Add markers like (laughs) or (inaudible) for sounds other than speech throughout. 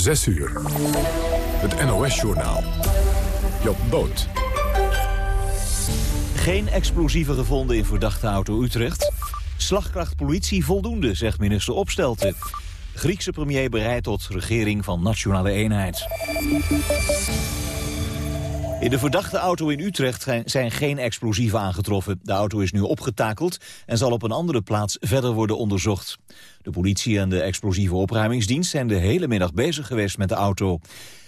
6 uur. Het NOS-journaal. Job Boot. Geen explosieven gevonden in verdachte auto Utrecht. Slagkracht politie voldoende, zegt minister Opstelten. Griekse premier bereid tot regering van nationale eenheid. In de verdachte auto in Utrecht zijn geen explosieven aangetroffen. De auto is nu opgetakeld en zal op een andere plaats verder worden onderzocht. De politie en de explosieve opruimingsdienst zijn de hele middag bezig geweest met de auto.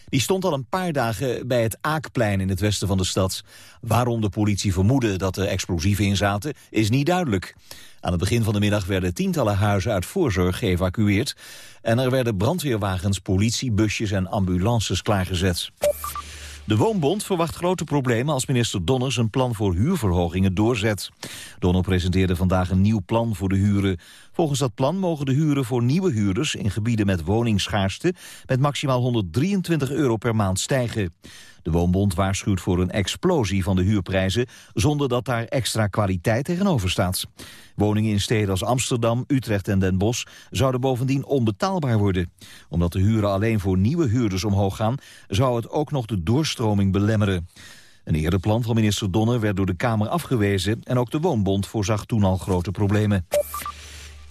Die stond al een paar dagen bij het Aakplein in het westen van de stad. Waarom de politie vermoedde dat er explosieven in zaten, is niet duidelijk. Aan het begin van de middag werden tientallen huizen uit voorzorg geëvacueerd... en er werden brandweerwagens, politiebusjes en ambulances klaargezet. De Woonbond verwacht grote problemen als minister Donner zijn plan voor huurverhogingen doorzet. Donner presenteerde vandaag een nieuw plan voor de huren. Volgens dat plan mogen de huren voor nieuwe huurders in gebieden met woningsschaarste met maximaal 123 euro per maand stijgen. De Woonbond waarschuwt voor een explosie van de huurprijzen zonder dat daar extra kwaliteit tegenover staat. Woningen in steden als Amsterdam, Utrecht en Den Bosch zouden bovendien onbetaalbaar worden. Omdat de huren alleen voor nieuwe huurders omhoog gaan, zou het ook nog de doorstroming belemmeren. Een eerder plan van minister Donner werd door de Kamer afgewezen en ook de Woonbond voorzag toen al grote problemen.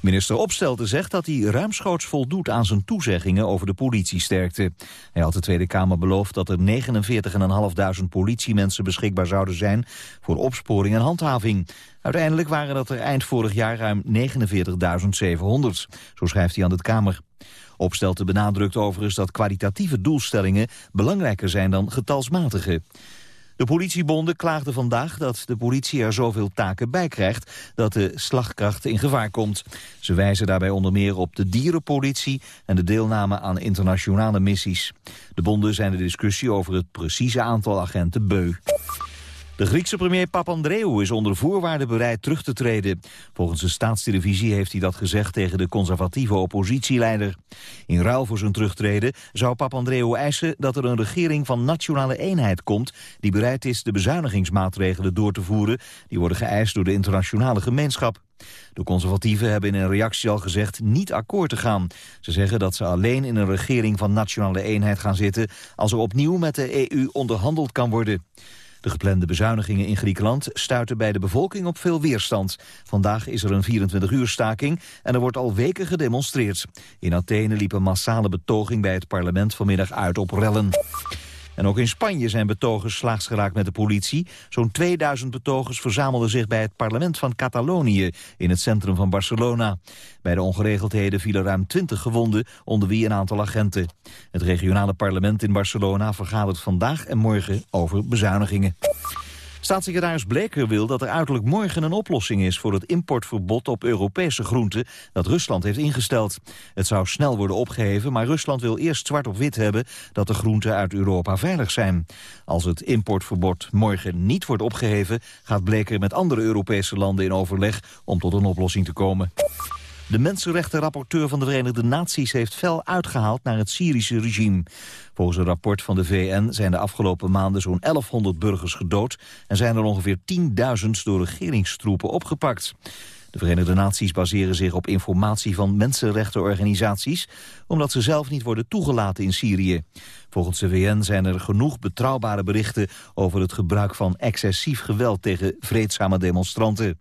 Minister Opstelten zegt dat hij ruimschoots voldoet aan zijn toezeggingen over de politiesterkte. Hij had de Tweede Kamer beloofd dat er 49.500 politiemensen beschikbaar zouden zijn voor opsporing en handhaving. Uiteindelijk waren dat er eind vorig jaar ruim 49.700. Zo schrijft hij aan de Kamer. Opstelten benadrukt overigens dat kwalitatieve doelstellingen belangrijker zijn dan getalsmatige. De politiebonden klaagden vandaag dat de politie er zoveel taken bij krijgt dat de slagkracht in gevaar komt. Ze wijzen daarbij onder meer op de dierenpolitie en de deelname aan internationale missies. De bonden zijn de discussie over het precieze aantal agenten beu. De Griekse premier Papandreou is onder voorwaarden bereid terug te treden. Volgens de staatstelevisie heeft hij dat gezegd tegen de conservatieve oppositieleider. In ruil voor zijn terugtreden zou Papandreou eisen dat er een regering van nationale eenheid komt... die bereid is de bezuinigingsmaatregelen door te voeren... die worden geëist door de internationale gemeenschap. De conservatieven hebben in een reactie al gezegd niet akkoord te gaan. Ze zeggen dat ze alleen in een regering van nationale eenheid gaan zitten... als er opnieuw met de EU onderhandeld kan worden. De geplande bezuinigingen in Griekenland stuiten bij de bevolking op veel weerstand. Vandaag is er een 24-uur staking en er wordt al weken gedemonstreerd. In Athene liep een massale betoging bij het parlement vanmiddag uit op rellen. En ook in Spanje zijn betogers slaags geraakt met de politie. Zo'n 2000 betogers verzamelden zich bij het parlement van Catalonië... in het centrum van Barcelona. Bij de ongeregeldheden vielen ruim 20 gewonden, onder wie een aantal agenten. Het regionale parlement in Barcelona vergadert vandaag en morgen over bezuinigingen. Staatssecretaris Bleker wil dat er uiterlijk morgen een oplossing is... voor het importverbod op Europese groenten dat Rusland heeft ingesteld. Het zou snel worden opgeheven, maar Rusland wil eerst zwart op wit hebben... dat de groenten uit Europa veilig zijn. Als het importverbod morgen niet wordt opgeheven... gaat Bleker met andere Europese landen in overleg om tot een oplossing te komen. De mensenrechtenrapporteur van de Verenigde Naties heeft fel uitgehaald naar het Syrische regime. Volgens een rapport van de VN zijn de afgelopen maanden zo'n 1100 burgers gedood... en zijn er ongeveer 10.000 door regeringstroepen opgepakt. De Verenigde Naties baseren zich op informatie van mensenrechtenorganisaties... omdat ze zelf niet worden toegelaten in Syrië. Volgens de VN zijn er genoeg betrouwbare berichten... over het gebruik van excessief geweld tegen vreedzame demonstranten.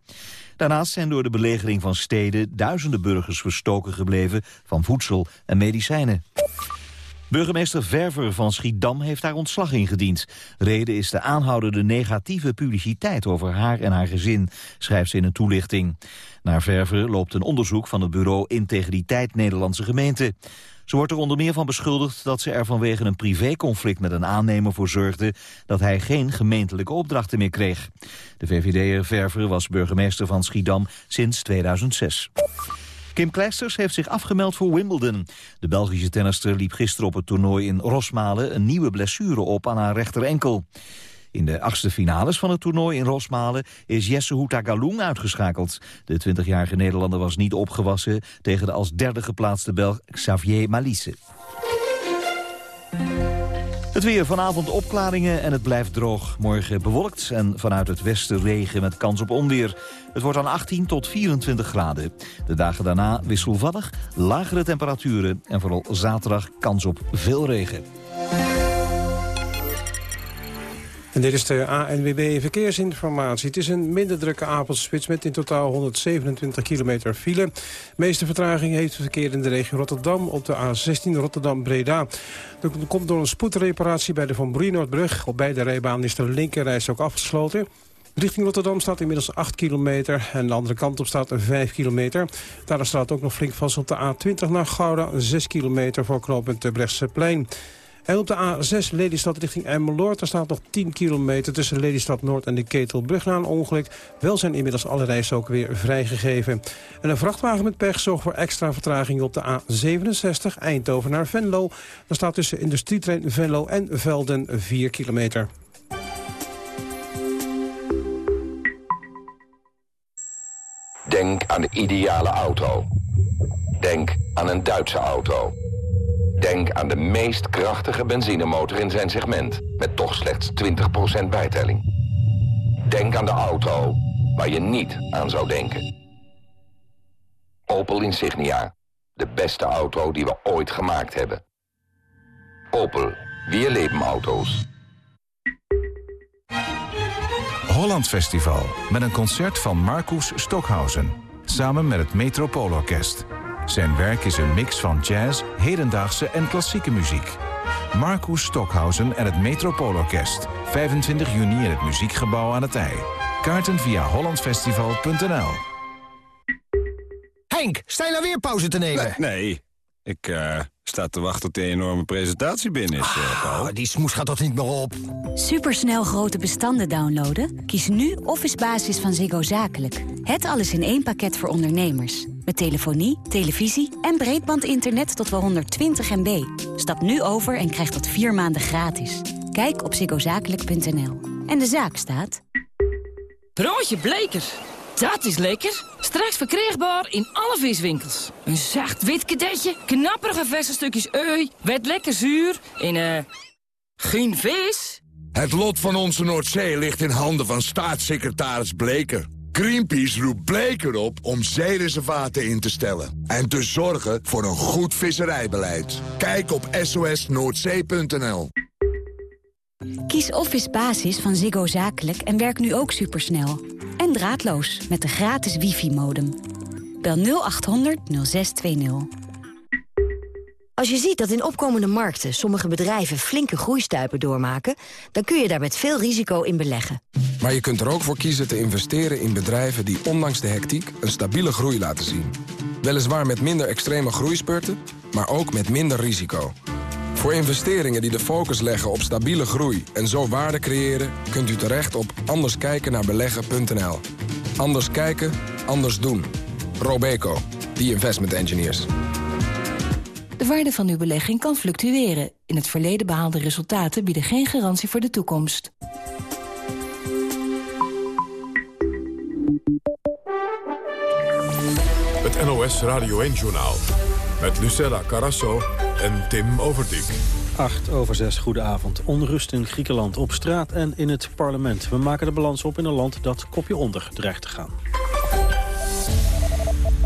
Daarnaast zijn door de belegering van steden duizenden burgers verstoken gebleven van voedsel en medicijnen. Burgemeester Verver van Schiedam heeft haar ontslag ingediend. Reden is de aanhoudende negatieve publiciteit over haar en haar gezin, schrijft ze in een toelichting. Naar Verver loopt een onderzoek van het bureau Integriteit Nederlandse Gemeente. Ze wordt er onder meer van beschuldigd dat ze er vanwege een privéconflict met een aannemer voor zorgde dat hij geen gemeentelijke opdrachten meer kreeg. De VVD'er Verver was burgemeester van Schiedam sinds 2006. Kim Kleisters heeft zich afgemeld voor Wimbledon. De Belgische tennister liep gisteren op het toernooi in Rosmalen een nieuwe blessure op aan haar rechterenkel. In de achtste finales van het toernooi in Rosmalen is Jesse Houta Galung uitgeschakeld. De 20-jarige Nederlander was niet opgewassen tegen de als derde geplaatste Belg Xavier Malisse. Het weer vanavond opklaringen en het blijft droog. Morgen bewolkt en vanuit het westen regen met kans op onweer. Het wordt dan 18 tot 24 graden. De dagen daarna wisselvallig, lagere temperaturen... en vooral zaterdag kans op veel regen. En dit is de ANWB Verkeersinformatie. Het is een minder drukke avondspits met in totaal 127 kilometer file. De meeste vertraging heeft het verkeer in de regio Rotterdam op de A16 Rotterdam-Breda. Dat komt door een spoedreparatie bij de Van Brienoordbrug. Op beide rijbanen is de linkerreis ook afgesloten. Richting Rotterdam staat inmiddels 8 kilometer en de andere kant op staat 5 kilometer. Daar staat ook nog flink vast op de A20 naar Gouda, 6 kilometer voor knooppunt Brechtseplein. En op de A6 Lelystad richting Emmeloord... daar staat nog 10 kilometer tussen Lelystad Noord en de Ketelbrug na een ongeluk. Wel zijn inmiddels alle rijstroken weer vrijgegeven. En een vrachtwagen met pech zorgt voor extra vertraging op de A67 Eindhoven naar Venlo. Daar staat tussen industrietrein Venlo en Velden 4 kilometer. Denk aan de ideale auto. Denk aan een Duitse auto. Denk aan de meest krachtige benzinemotor in zijn segment... met toch slechts 20% bijtelling. Denk aan de auto waar je niet aan zou denken. Opel Insignia. De beste auto die we ooit gemaakt hebben. Opel. Weer leven auto's. Holland Festival. Met een concert van Marcus Stockhausen. Samen met het Metropoolorkest. Zijn werk is een mix van jazz, hedendaagse en klassieke muziek. Marcus Stockhausen en het Metropoolorkest. 25 juni in het Muziekgebouw aan het IJ. Kaarten via hollandfestival.nl Henk, sta je nou weer pauze te nemen? Nee, ik uh, sta te wachten tot die enorme presentatie binnen is, uh, Paul. die smoes gaat toch niet meer op? Supersnel grote bestanden downloaden? Kies nu Office Basis van Ziggo Zakelijk. Het alles in één pakket voor ondernemers. Met telefonie, televisie en breedbandinternet tot wel 120 MB. Stap nu over en krijg dat vier maanden gratis. Kijk op ziggozakelijk.nl. En de zaak staat... Broodje Bleker. Dat is lekker. Straks verkrijgbaar in alle viswinkels. Een zacht wit kadetje, knapperige verse stukjes ui, wet lekker zuur en eh... geen vis? Het lot van onze Noordzee ligt in handen van staatssecretaris Bleker. Greenpeace roept Bleker op om zeereservaten in te stellen... en te zorgen voor een goed visserijbeleid. Kijk op sosnoordzee.nl. Kies Office Basis van Ziggo Zakelijk en werk nu ook supersnel. En draadloos met de gratis wifi-modem. Bel 0800 0620. Als je ziet dat in opkomende markten sommige bedrijven flinke groeistuipen doormaken... dan kun je daar met veel risico in beleggen. Maar je kunt er ook voor kiezen te investeren in bedrijven die ondanks de hectiek een stabiele groei laten zien. Weliswaar met minder extreme groeispurten, maar ook met minder risico. Voor investeringen die de focus leggen op stabiele groei en zo waarde creëren... kunt u terecht op anderskijkennaarbeleggen.nl. Anders kijken, anders doen. Robeco, the investment engineers. De waarde van uw belegging kan fluctueren. In het verleden behaalde resultaten bieden geen garantie voor de toekomst. Het NOS Radio 1-journaal. Met Lucella Carasso en Tim Overdijk. 8 over 6, goedenavond. Onrust in Griekenland op straat en in het parlement. We maken de balans op in een land dat kopje onder dreigt te gaan.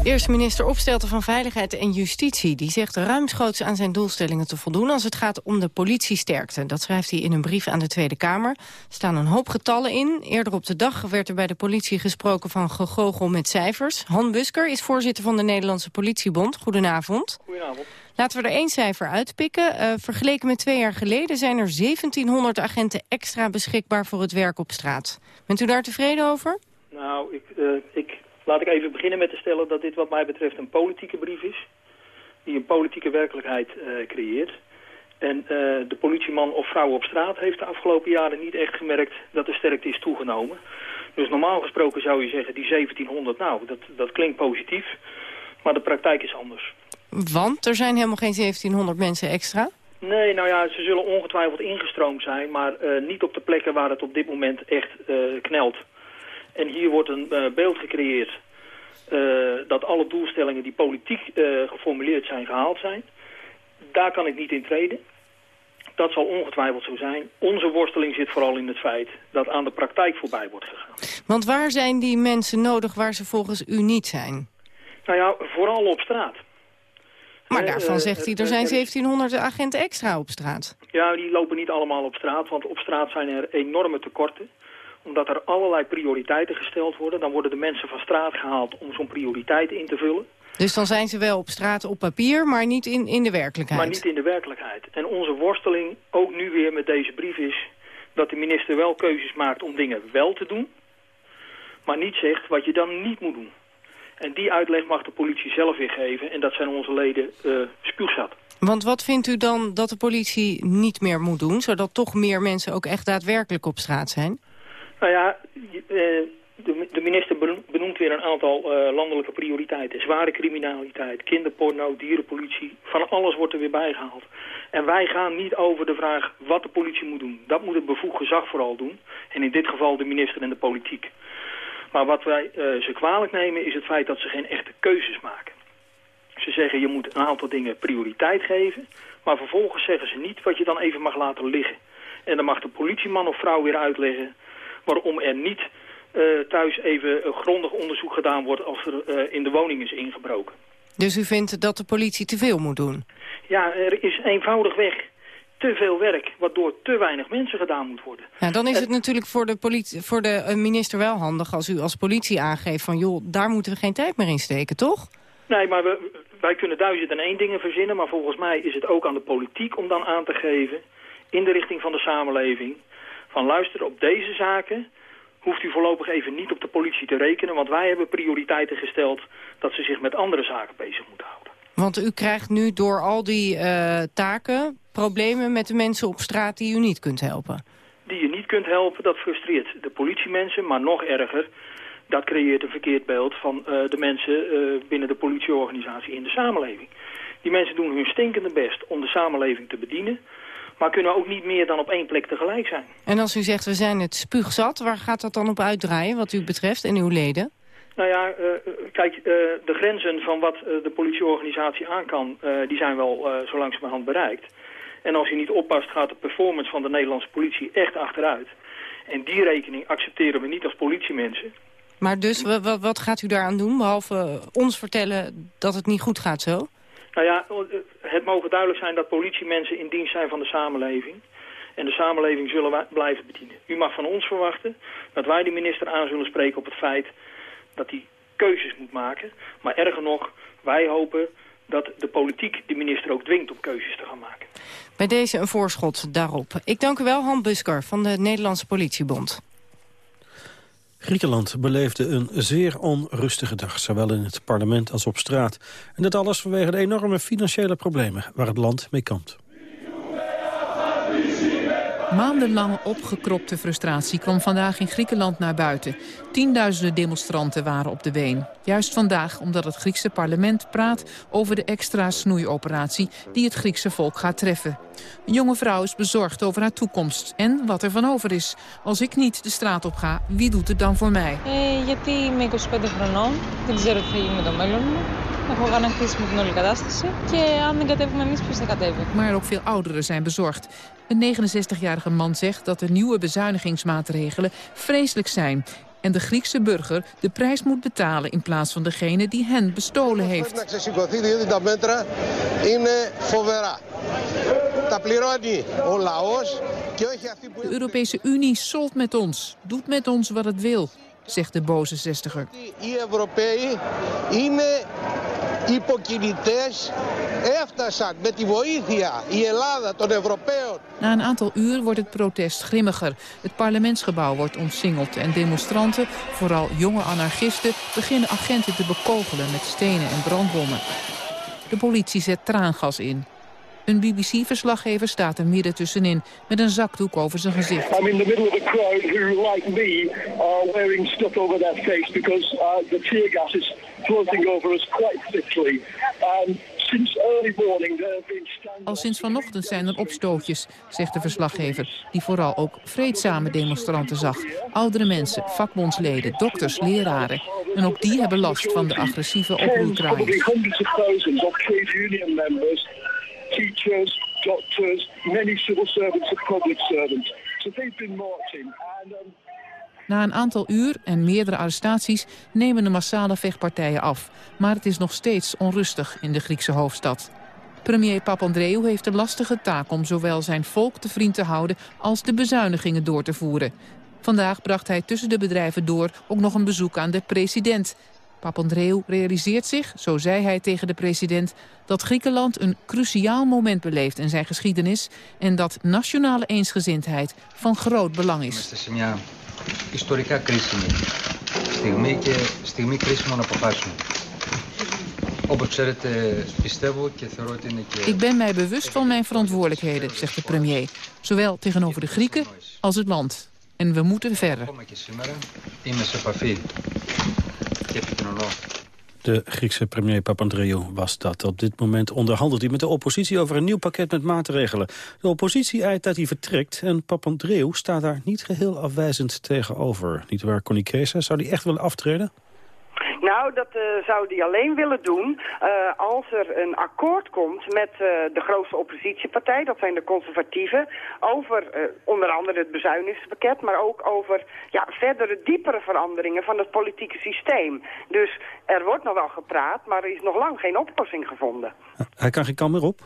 Eerste minister Opstelten van Veiligheid en Justitie... die zegt ruimschoots aan zijn doelstellingen te voldoen... als het gaat om de politiesterkte. Dat schrijft hij in een brief aan de Tweede Kamer. Er staan een hoop getallen in. Eerder op de dag werd er bij de politie gesproken van gegogel met cijfers. Han Busker is voorzitter van de Nederlandse Politiebond. Goedenavond. Goedenavond. Laten we er één cijfer uitpikken. Uh, vergeleken met twee jaar geleden zijn er 1700 agenten extra beschikbaar voor het werk op straat. Bent u daar tevreden over? Nou, ik, uh, ik Laat ik even beginnen met te stellen dat dit wat mij betreft een politieke brief is. Die een politieke werkelijkheid uh, creëert. En uh, de politieman of vrouw op straat heeft de afgelopen jaren niet echt gemerkt dat de sterkte is toegenomen. Dus normaal gesproken zou je zeggen die 1700, nou dat, dat klinkt positief. Maar de praktijk is anders. Want er zijn helemaal geen 1700 mensen extra? Nee, nou ja, ze zullen ongetwijfeld ingestroomd zijn, maar uh, niet op de plekken waar het op dit moment echt knelt. En hier wordt een uh, beeld gecreëerd uh, dat alle doelstellingen die politiek uh, geformuleerd zijn gehaald zijn. Daar kan ik niet in treden. Dat zal ongetwijfeld zo zijn. Onze worsteling zit vooral in het feit dat aan de praktijk voorbij wordt gegaan. Want waar zijn die mensen nodig waar ze volgens u niet zijn? Nou ja, vooral op straat. Maar Eh, daarvan eh, zegt hij, eh, er zijn er is- 1700 agenten extra op straat. Ja, die lopen niet allemaal op straat, want op straat zijn er enorme tekorten. Omdat er allerlei prioriteiten gesteld worden. Dan worden de mensen van straat gehaald om zo'n prioriteit in te vullen. Dus dan zijn ze wel op straat op papier, maar niet in, in de werkelijkheid. Maar niet in de werkelijkheid. En onze worsteling, ook nu weer met deze brief, is dat de minister wel keuzes maakt om dingen wel te doen. Maar niet zegt wat je dan niet moet doen. En die uitleg mag de politie zelf weer geven. En dat zijn onze leden eh spuugzat. Want wat vindt u dan dat de politie niet meer moet doen... zodat toch meer mensen ook echt daadwerkelijk op straat zijn? Nou ja, eh, de, minister beno- benoemt weer een aantal eh, landelijke prioriteiten. Zware criminaliteit, kinderporno, dierenpolitie. Van alles wordt er weer bijgehaald. En wij gaan niet over de vraag wat de politie moet doen. Dat moet het bevoegd gezag vooral doen. En in dit geval de minister en de politiek. Maar wat wij eh, ze kwalijk nemen is het feit dat ze geen echte keuzes maken. Ze zeggen je moet een aantal dingen prioriteit geven. Maar vervolgens zeggen ze niet wat je dan even mag laten liggen. En dan mag de politieman of vrouw weer uitleggen waarom er niet eh, thuis even een grondig onderzoek gedaan wordt als er eh, in de woning is ingebroken. Dus u vindt dat de politie te veel moet doen? Ja, er is eenvoudigweg te veel werk, waardoor te weinig mensen gedaan moet worden. Ja, dan is het natuurlijk voor de, politie, voor de eh, minister wel handig als u als politie aangeeft van... joh, daar moeten we geen tijd meer in steken, toch? Nee, maar we, wij kunnen duizend en één dingen verzinnen, maar volgens mij is het ook aan de politiek om dan aan te geven, in de richting van de samenleving, van luister op deze zaken hoeft u voorlopig even niet op de politie te rekenen, want wij hebben prioriteiten gesteld dat ze zich met andere zaken bezig moeten houden. Want u krijgt nu door al die eh, taken problemen met de mensen op straat die u niet kunt helpen. Die je niet kunt helpen, dat frustreert de politiemensen, maar nog erger, dat creëert een verkeerd beeld van eh, de mensen eh, binnen de politieorganisatie in de samenleving. Die mensen doen hun stinkende best om de samenleving te bedienen, maar kunnen ook niet meer dan op één plek tegelijk zijn. En als u zegt we zijn het spuugzat, waar gaat dat dan op uitdraaien wat u betreft en uw leden? Nou ja, eh, kijk, eh, de grenzen van wat eh, de politieorganisatie aan kan, eh, die zijn wel eh, zo langzamerhand bereikt. En als je niet oppast, gaat de performance van de Nederlandse politie echt achteruit. En die rekening accepteren we niet als politiemensen. Maar dus, wa- wa- wat gaat u daaraan doen, behalve ons vertellen dat het niet goed gaat zo? Nou ja, eh, het mogen duidelijk zijn dat politiemensen in dienst zijn van de samenleving. En de samenleving zullen blijven bedienen. U mag van ons verwachten dat wij de minister aan zullen spreken op het feit dat hij keuzes moet maken. Maar erger nog, wij hopen dat de politiek de minister ook dwingt om keuzes te gaan maken. Bij deze een voorschot daarop. Ik dank u wel, Han Busker van de Nederlandse Politiebond. Griekenland beleefde een zeer onrustige dag, zowel in het parlement als op straat. En dat alles vanwege de enorme financiële problemen waar het land mee kampt. Maandenlang opgekropte frustratie kwam vandaag in Griekenland naar buiten. Tienduizenden demonstranten waren op de been. Juist vandaag omdat het Griekse parlement praat over de extra snoeioperatie die het Griekse volk gaat treffen. Een jonge vrouw is bezorgd over haar toekomst en wat er van over is. Als ik niet de straat op ga, wie doet het dan voor mij? Ε, γιατί είμαι 25 χρονών, δεν ξέρω τι θα γίνει με το μέλλον μου. Έχω γανακτήσει με την όλη κατάσταση και αν δεν κατέβουμε εμείς ποιος θα κατέβει. Maar ook veel ouderen zijn bezorgd. Een 69-jarige man zegt dat de nieuwe bezuinigingsmaatregelen vreselijk zijn. En de Griekse burger de prijs moet betalen in plaats van degene die hen bestolen heeft. να ξεσηκωθεί διότι τα μέτρα είναι φοβερά. Τα πληρώνει ο λαός και όχι αυτοί που... De Europese Unie solt met ons, doet met ons wat het wil, zegt de boze zestiger. Οι Ευρωπαίοι είναι υποκινητές, έφτασαν με τη βοήθεια η Ελλάδα των Ευρωπαίων Na een aantal uur wordt het protest grimmiger. Het parlementsgebouw wordt omsingeld en demonstranten, vooral jonge anarchisten, beginnen agenten te bekogelen met stenen en brandbommen. De politie zet traangas in. Een BBC-verslaggever staat er midden tussenin, met een zakdoek over zijn gezicht. I'm in the middle of a crowd who, like me, are wearing stuff over their face because uh, the tear gas is floating over us quite thickly. Um, Al sinds vanochtend zijn er opstootjes, zegt de verslaggever... die vooral ook vreedzame demonstranten zag. Oudere mensen, vakbondsleden, dokters, leraren. En ook die hebben last van de agressieve oproerkraaiers. Teachers, doctors, many civil servants and public servants. So been marching. And, um, Na een aantal uur en meerdere arrestaties nemen de massale vechtpartijen af. Maar het is nog steeds onrustig in de Griekse hoofdstad. Premier Papandreou heeft de lastige taak om zowel zijn volk te vriend te houden... als de bezuinigingen door te voeren. Vandaag bracht hij tussen de bedrijven door ook nog een bezoek aan de president. Papandreou realiseert zich, zo zei hij tegen de president... dat Griekenland een cruciaal moment beleeft in zijn geschiedenis... en dat nationale eensgezindheid van groot belang is. Είμαστε σε μια ιστορικά κρίσιμη στιγμή και στιγμή κρίσιμων αποφάσεων. Όπως ξέρετε, πιστεύω και θεωρώ ότι είναι και... Ik ben mij bewust van mijn verantwoordelijkheden, zegt de premier. Zowel tegenover de Grieken als het land. En we moeten verder. De Griekse premier Papandreou was dat. Op dit moment onderhandelt hij met de oppositie over een nieuw pakket met maatregelen. De oppositie eist dat hij vertrekt en Papandreou staat daar niet geheel afwijzend tegenover. Niet waar, Connie Zou hij echt willen aftreden? Nou, dat eh, zou hij alleen willen doen eh, als er een akkoord komt met eh, de grootste oppositiepartij, dat zijn de conservatieven, over onder andere het bezuinigingspakket, maar ook over ja, verdere diepere veranderingen van het politieke systeem. Dus er wordt nog wel gepraat, maar er is nog lang geen oplossing gevonden. Hij kan geen kant meer op?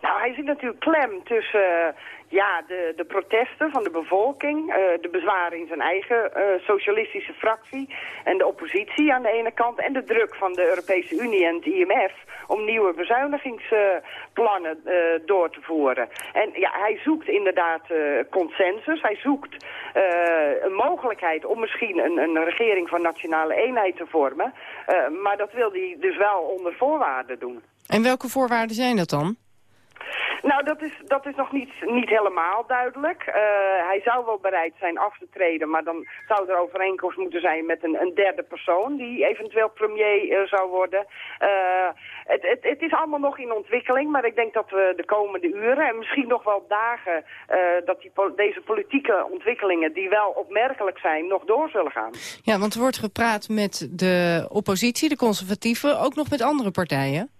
Nou, hij zit natuurlijk klem tussen ja, de, de protesten van de bevolking, uh, de bezwaren in zijn eigen uh, socialistische fractie en de oppositie aan de ene kant en de druk van de Europese Unie en het IMF om nieuwe bezuinigingsplannen uh, door te voeren. En ja, hij zoekt inderdaad consensus, hij zoekt een mogelijkheid om misschien een, een regering van nationale eenheid te vormen, maar dat wil hij dus wel onder voorwaarden doen. En welke voorwaarden zijn dat dan? Nou, dat is, dat is nog niet, niet helemaal duidelijk. Uh, hij zou wel bereid zijn af te treden, maar dan zou er overeenkomst moeten zijn met een, een derde persoon die eventueel premier uh, zou worden. Uh, het, het, het, is allemaal nog in ontwikkeling, maar ik denk dat we de komende uren en misschien nog wel dagen dat die, deze politieke ontwikkelingen die wel opmerkelijk zijn, nog door zullen gaan. Ja, want er wordt gepraat met de oppositie, de conservatieven, ook nog met andere partijen.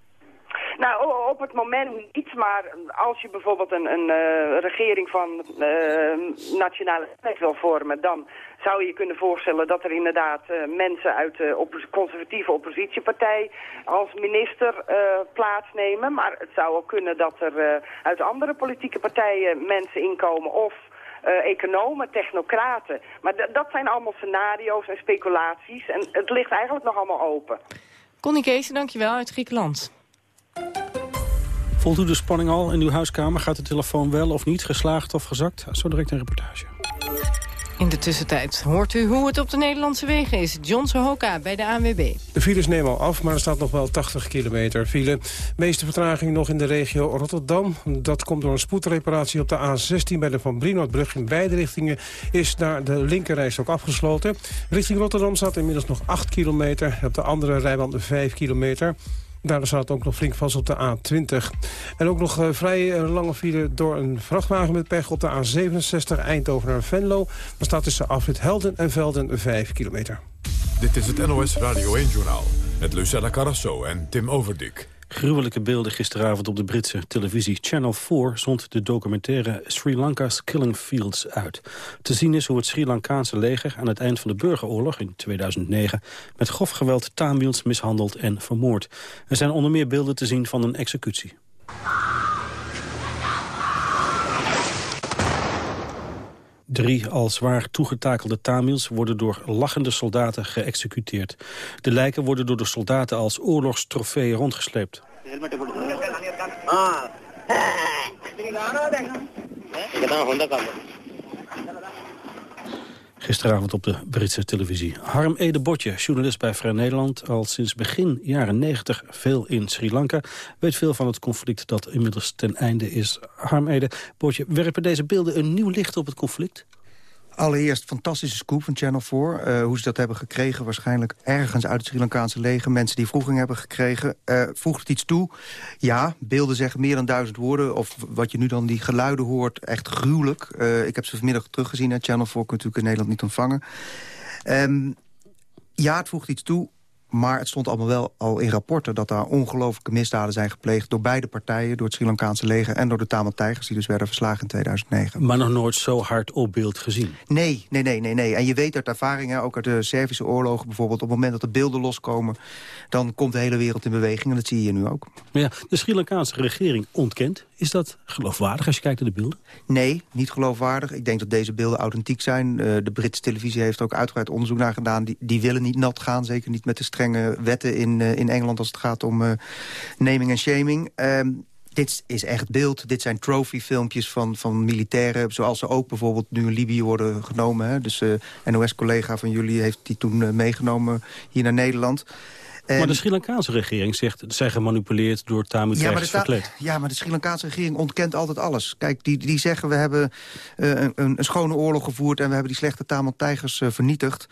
Nou, op het moment niet, maar als je bijvoorbeeld een, een uh, regering van uh, nationale eenheid wil vormen, dan zou je kunnen voorstellen dat er inderdaad uh, mensen uit de conservatieve oppositiepartij als minister plaatsnemen. Maar het zou ook kunnen dat er uit andere politieke partijen mensen inkomen of economen, technocraten. Maar dat zijn allemaal scenario's en speculaties en het ligt eigenlijk nog allemaal open. Connie Kees, dankjewel uit Griekenland. Voelt u de spanning al in uw huiskamer? Gaat de telefoon wel of niet, geslaagd of gezakt? Zo direct een reportage. In de tussentijd hoort u hoe het op de Nederlandse wegen is. John Sohoka bij de ANWB. De files nemen al af, maar er staat nog wel 80 kilometer file. meeste vertraging nog in de regio Rotterdam. Dat komt door een spoedreparatie op de A16 bij de Van Brinoordbrug. In beide richtingen is daar de linkerreis ook afgesloten. Richting Rotterdam staat inmiddels nog 8 kilometer. Op de andere rijbaan 5 kilometer. Daar staat ook nog flink vast op de A20. En ook nog uh, vrij uh, lange file door een vrachtwagen met pech op de A67 Eindhoven naar Venlo. Dan staat tussen afrit Helden en Velden 5 kilometer. Dit is het NOS Radio 1-journaal met Lucella Carrasso en Tim Overdik. Gruwelijke beelden gisteravond op de Britse televisie Channel 4 zond de documentaire Sri Lanka's Killing Fields uit. Te zien is hoe het Sri Lankaanse leger aan het eind van de burgeroorlog in 2009 met grof geweld Tamils mishandeld en vermoord. Er zijn onder meer beelden te zien van een executie. Drie al zwaar toegetakelde Tamils worden door lachende soldaten geëxecuteerd. De lijken worden door de soldaten als oorlogstrofeeën rondgesleept. Gisteravond op de Britse televisie. Harm Ede Botje, journalist bij Vrij Nederland... al sinds begin jaren 90 veel in Sri Lanka. Weet veel van het conflict dat inmiddels ten einde is. Harm Ede Botje, werpen deze beelden een nieuw licht op het conflict? Allereerst fantastische scoop van Channel 4. Uh, hoe ze dat hebben gekregen, waarschijnlijk ergens uit het Sri Lankaanse leger. Mensen die vroeging hebben gekregen. Uh, voegt het iets toe? Ja, beelden zeggen meer dan duizend woorden. Of wat je nu dan die geluiden hoort, echt gruwelijk. Uh, ik heb ze vanmiddag teruggezien. Hè. Channel 4 kun je natuurlijk in Nederland niet ontvangen. Um, ja, het voegt iets toe. Maar het stond allemaal wel al in rapporten... dat daar ongelooflijke misdaden zijn gepleegd door beide partijen... door het Sri Lankaanse leger en door de Tamil Tigers... die dus werden verslagen in 2009. Maar nog nooit zo hard op beeld gezien? Nee, nee, nee, nee. nee. En je weet uit ervaringen, ook uit de Servische oorlogen bijvoorbeeld... op het moment dat de beelden loskomen... dan komt de hele wereld in beweging en dat zie je hier nu ook. Maar ja, de Sri Lankaanse regering ontkent. Is dat geloofwaardig als je kijkt naar de beelden? Nee, niet geloofwaardig. Ik denk dat deze beelden authentiek zijn. Uh, de Britse televisie heeft ook uitgebreid onderzoek naar gedaan. Die, die willen niet nat gaan, zeker niet met de wetten in, uh, in Engeland... als het gaat om uh, naming en shaming. Um, dit is echt beeld. Dit zijn trophyfilmpjes van, van militairen... zoals ze ook bijvoorbeeld nu in Libië worden genomen. Hè? Dus uh, NOS-collega van jullie heeft die toen uh, meegenomen hier naar Nederland. Maar de Sri Lankaanse regering zegt... dat zij gemanipuleerd door Tamu ja, verkleed. Ja, maar de Sri Lankaanse regering ontkent altijd alles. Kijk, die, die zeggen we hebben uh, een, een, schone oorlog gevoerd... en we hebben die slechte Tamil-tijgers uh, vernietigd.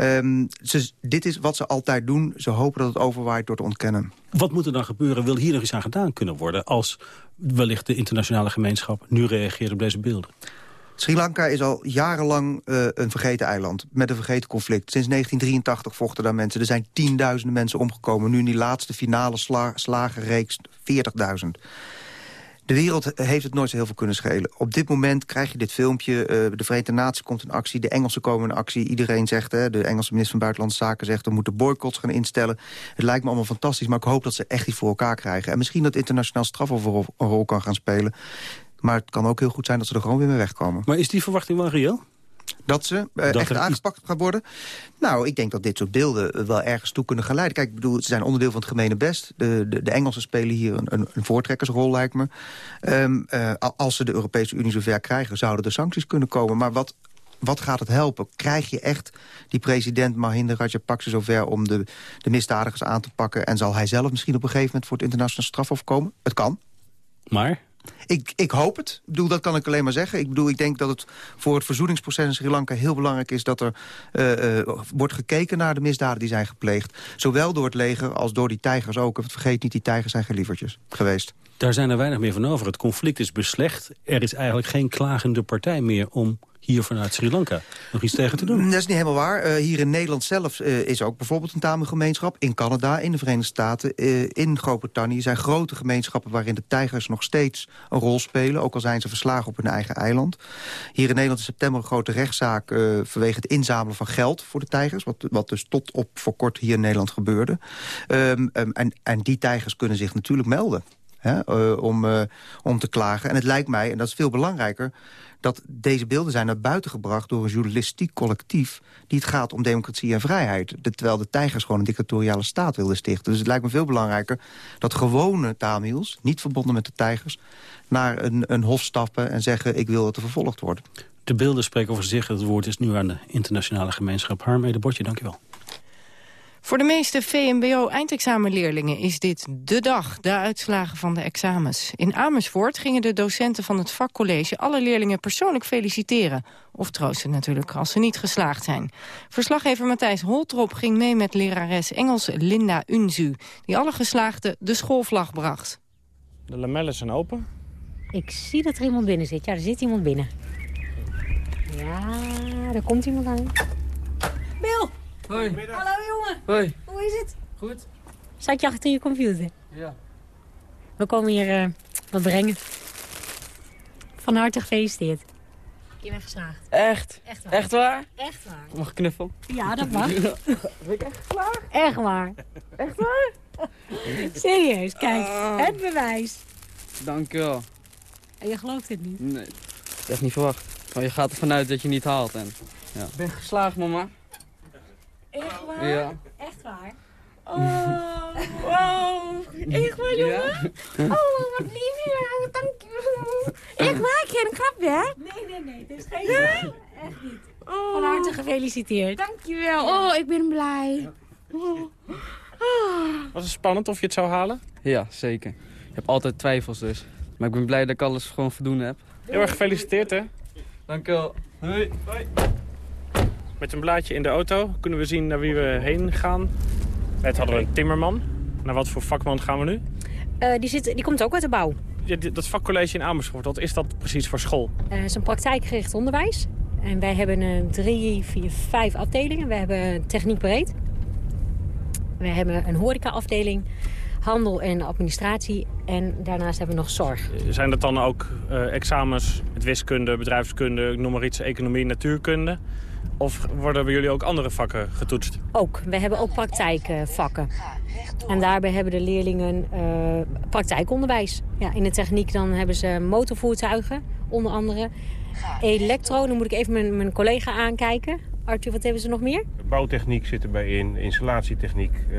Um, ze, dit is wat ze altijd doen. Ze hopen dat het overwaait door te ontkennen. Wat moet er dan gebeuren? Wil hier nog iets aan gedaan kunnen worden... als wellicht de internationale gemeenschap nu reageert op deze beelden? Sri Lanka is al jarenlang uh, een vergeten eiland. Met een vergeten conflict. Sinds 1983 vochten daar mensen. Er zijn tienduizenden mensen omgekomen. Nu in die laatste finale sla slagenreeks 40.000. De wereld heeft het nooit zo heel veel kunnen schelen. Op dit moment krijg je dit filmpje. Uh, de Verenigde Naties komt in actie. De Engelsen komen in actie. Iedereen zegt, hè, de Engelse minister van Buitenlandse Zaken zegt... we moeten boycotts gaan instellen. Het lijkt me allemaal fantastisch, maar ik hoop dat ze echt iets voor elkaar krijgen. En misschien dat internationaal strafhof een rol kan gaan spelen. Maar het kan ook heel goed zijn dat ze er gewoon weer mee wegkomen. Maar is die verwachting wel reëel? Dat ze uh, dat echt aangepakt gaan worden? Nou, ik denk dat dit soort beelden wel ergens toe kunnen gaan leiden. Kijk, ik bedoel, ze zijn onderdeel van het gemene best. De, de, de Engelsen spelen hier een, een, een voortrekkersrol, lijkt me. Um, uh, als ze de Europese Unie zover krijgen, zouden er sancties kunnen komen. Maar wat wat gaat het helpen? Krijg je echt die president Mahinder Rajapakse zover... om de, de misdadigers aan te pakken? En zal hij zelf misschien op een gegeven moment... voor het internationaal strafhof komen? Het kan. Maar? Ik, ik hoop het. Ik bedoel, dat kan ik alleen maar zeggen. Ik bedoel, ik denk dat het voor het verzoeningsproces in Sri Lanka heel belangrijk is... dat er uh, uh, wordt gekeken naar de misdaden die zijn gepleegd. Zowel door het leger als door die tijgers ook. Vergeet niet, die tijgers zijn geen lievertjes geweest. Daar zijn er weinig meer van over. Het conflict is beslecht. Er is eigenlijk geen klagende partij meer om hier vanuit Sri Lanka nog iets tegen te doen. Dat is niet helemaal waar. Uh, hier in Nederland zelf uh, is ook bijvoorbeeld een Tamu-gemeenschap. In Canada, in de Verenigde Staten, uh, in Groot-Brittannië... zijn grote gemeenschappen waarin de tijgers nog steeds een rol spelen. Ook al zijn ze verslagen op hun eigen eiland. Hier in Nederland in september een grote rechtszaak... vanwege het inzamelen van geld voor de tijgers. Wat, wat dus tot op voor kort hier in Nederland gebeurde. Um, um, en, en die tijgers kunnen zich natuurlijk melden. Uh, om, uh, om te klagen. En het lijkt mij, en dat is veel belangrijker... dat deze beelden zijn naar buiten gebracht door een journalistiek collectief... die het gaat om democratie en vrijheid. Terwijl de tijgers gewoon een dictatoriale staat wilden stichten. Dus het lijkt me veel belangrijker dat gewone Tamils... niet verbonden met de tijgers, naar een, een hof stappen en zeggen... ik wil dat er vervolgd wordt. De beelden spreken over zich. Het woord is nu aan de internationale gemeenschap. Harm Edebotje, dankjewel. Voor de meeste VMBO-eindexamenleerlingen is dit de dag, de uitslagen van de examens. In Amersfoort gingen de docenten van het vakcollege alle leerlingen persoonlijk feliciteren. Of troosten natuurlijk, als ze niet geslaagd zijn. Verslaggever Matthijs Holtrop ging mee met lerares Engels Linda Unzu... die alle geslaagden de schoolvlag bracht. De lamellen zijn open. Ik zie dat er iemand binnen zit. Ja, er zit iemand binnen. Ja, er komt iemand aan. Hoi. Hallo jongen. Hoi. Hoe is het? Goed. Zat je achter je computer? Ja. We komen hier uh, wat brengen. Van harte gefeliciteerd. Je bent geslaagd. Echt? Echt waar. Echt waar? Echt waar. Mag ik knuffel? Ja, dat mag. (laughs) ben ik echt geslaagd? Echt waar. Echt waar? (laughs) Serieus, kijk. Oh. Het bewijs. Dank je wel. En je gelooft het niet? Nee. Ik had echt niet verwacht. Maar je gaat ervan uit dat je niet haalt. En, ja. Ik ben geslaagd, mama. Echt waar? Ja. Echt waar? (laughs) Oh, wow. Echt waar, jongen? Ja. Oh, wat lief, je. Echt waar? Geen grapje, hè? Nee, nee, nee. Het is geen grapje. Echt niet. Oh. Van harte gefeliciteerd. Dankjewel. Oh, ik ben blij. Oh. Was het spannend of je het zou halen? Ja, zeker. Je hebt altijd twijfels dus. Maar ik ben blij dat ik alles gewoon voldoen heb. Heel erg gefeliciteerd, hè? Dank je wel. Hoi. Hoi. Met een blaadje in de auto kunnen we zien naar wie we heen gaan. Net hadden we een timmerman. Naar wat voor vakman gaan we nu? Uh, die, zit, die komt ook uit de bouw. Ja, dat vakcollege in Amersfoort, wat is dat precies voor school? Uh, het is een praktijkgericht onderwijs. En wij hebben uh, drie, vier, vijf afdelingen. We hebben techniek breed. We hebben een horecaafdeling, handel en administratie. En daarnaast hebben we nog zorg. Zijn dat dan ook eh, examens met wiskunde, bedrijfskunde, ik noem maar iets, economie, natuurkunde? Of worden bij jullie ook andere vakken getoetst? Ook. We hebben ook praktijkvakken. En daarbij hebben de leerlingen eh, praktijkonderwijs. Ja, in de techniek dan hebben ze motorvoertuigen, onder andere. Elektro, dan moet ik even mijn, mijn collega aankijken. Arthur, wat hebben ze nog meer? Bouwtechniek zit erbij in, installatietechniek. Uh,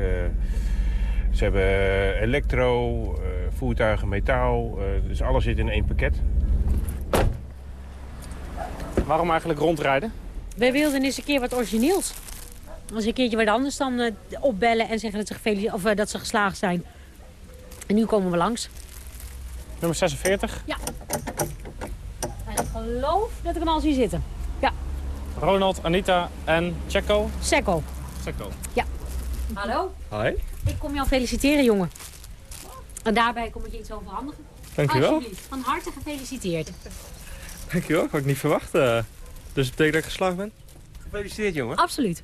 ze hebben elektro, uh, voertuigen, metaal. Uh, dus alles zit in één pakket. Waarom eigenlijk rondrijden? Wij wilden eens een keer wat origineels. Als een keertje wat anders dan uh, opbellen en zeggen dat ze, of, uh, dat ze geslaagd zijn. En nu komen we langs. Nummer 46? Ja. En ik geloof dat ik hem al zie zitten. Ja. Ronald, Anita en Checo? Secco. Secco. Ja. Hallo. Hi. Ik kom jou feliciteren, jongen. En daarbij kom ik je iets overhandigen. Dankjewel. Alsjeblieft. Van harte gefeliciteerd. Dankjewel, ik had ik niet verwacht. Dus het betekent dat ik geslaagd ben? Gefeliciteerd, jongen. Absoluut.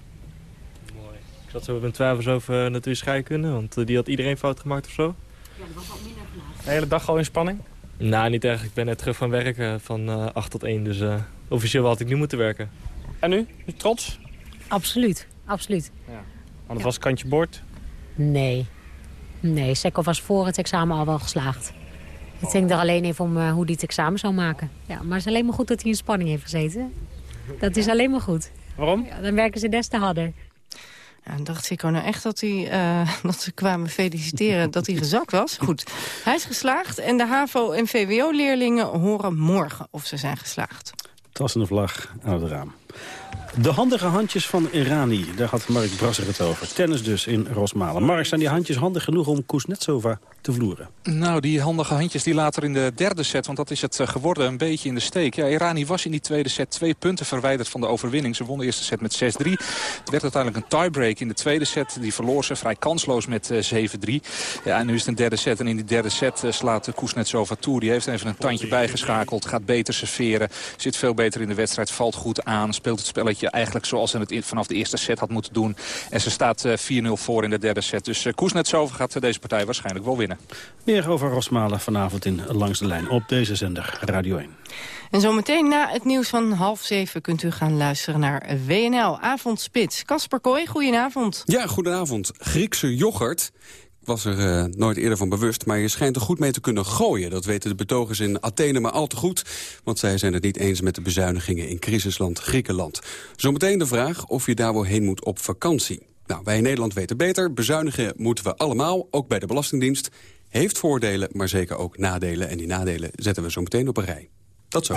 Mooi. Ik zat zo met twijfels over natuur scheikunde, want uh, die had iedereen fout gemaakt of zo. Ja, dat was wat minder vandaag. De hele dag al in spanning? Nou, niet echt. Ik ben net terug van werken van uh, 8 tot 1, dus uh, officieel had ik nu moeten werken. En nu? U trots? Absoluut, absoluut. Ja. Want het was kantje boord? Nee. Nee, Sekko was voor het examen al wel geslaagd. Ik denk er alleen even om uh, hoe hij het examen zou maken. Ja, maar het is alleen maar goed dat hij in spanning heeft gezeten. Dat is alleen maar goed. Waarom? Ja, dan werken ze des te harder. Ja, dacht ik nou echt dat, hij, uh, (laughs) dat ze kwamen feliciteren dat hij gezakt was. Goed, hij is geslaagd en de HAVO- en VWO-leerlingen horen morgen of ze zijn geslaagd. Tassende vlag aan het raam. De handige handjes van Irani, daar had Mark Brasser het over. Tennis dus in Rosmalen. Mark, zijn die handjes handig genoeg om Kuznetsova te vloeren? Nou, die handige handjes die later in de derde set, want dat is het geworden, een beetje in de steek. Ja, Irani was in die tweede set twee punten verwijderd van de overwinning. Ze won de eerste set met 6-3. Het werd uiteindelijk een tiebreak in de tweede set. Die verloor ze vrij kansloos met uh, 7-3. Ja, en nu is het een derde set. En in die derde set uh, slaat Kuznetsova toe. Die heeft even een tandje bijgeschakeld, gaat beter serveren. Zit veel beter in de wedstrijd, valt goed aan. Speelt het spelletje eigenlijk zoals ze het vanaf de eerste set had moeten doen. En ze staat uh, 4-0 voor in de derde set. Dus uh, Kuznetsova gaat deze partij waarschijnlijk wel winnen. Meer over Rosmalen vanavond in Langs de Lijn op deze zender Radio 1. En zometeen na het nieuws van half zeven kunt u gaan luisteren naar WNL Avondspits. Kasper Kooi, goedenavond. Ja, goedenavond. Griekse yoghurt was er uh, nooit eerder van bewust, maar je schijnt er goed mee te kunnen gooien. Dat weten de betogers in Athene maar al te goed, want zij zijn het niet eens met de bezuinigingen in crisisland Griekenland. Zometeen de vraag of je daar wel heen moet op vakantie. Nou, wij in Nederland weten beter, bezuinigen moeten we allemaal, ook bij de Belastingdienst. Heeft voordelen, maar zeker ook nadelen. En die nadelen zetten we zo meteen op een rij. Tot zo.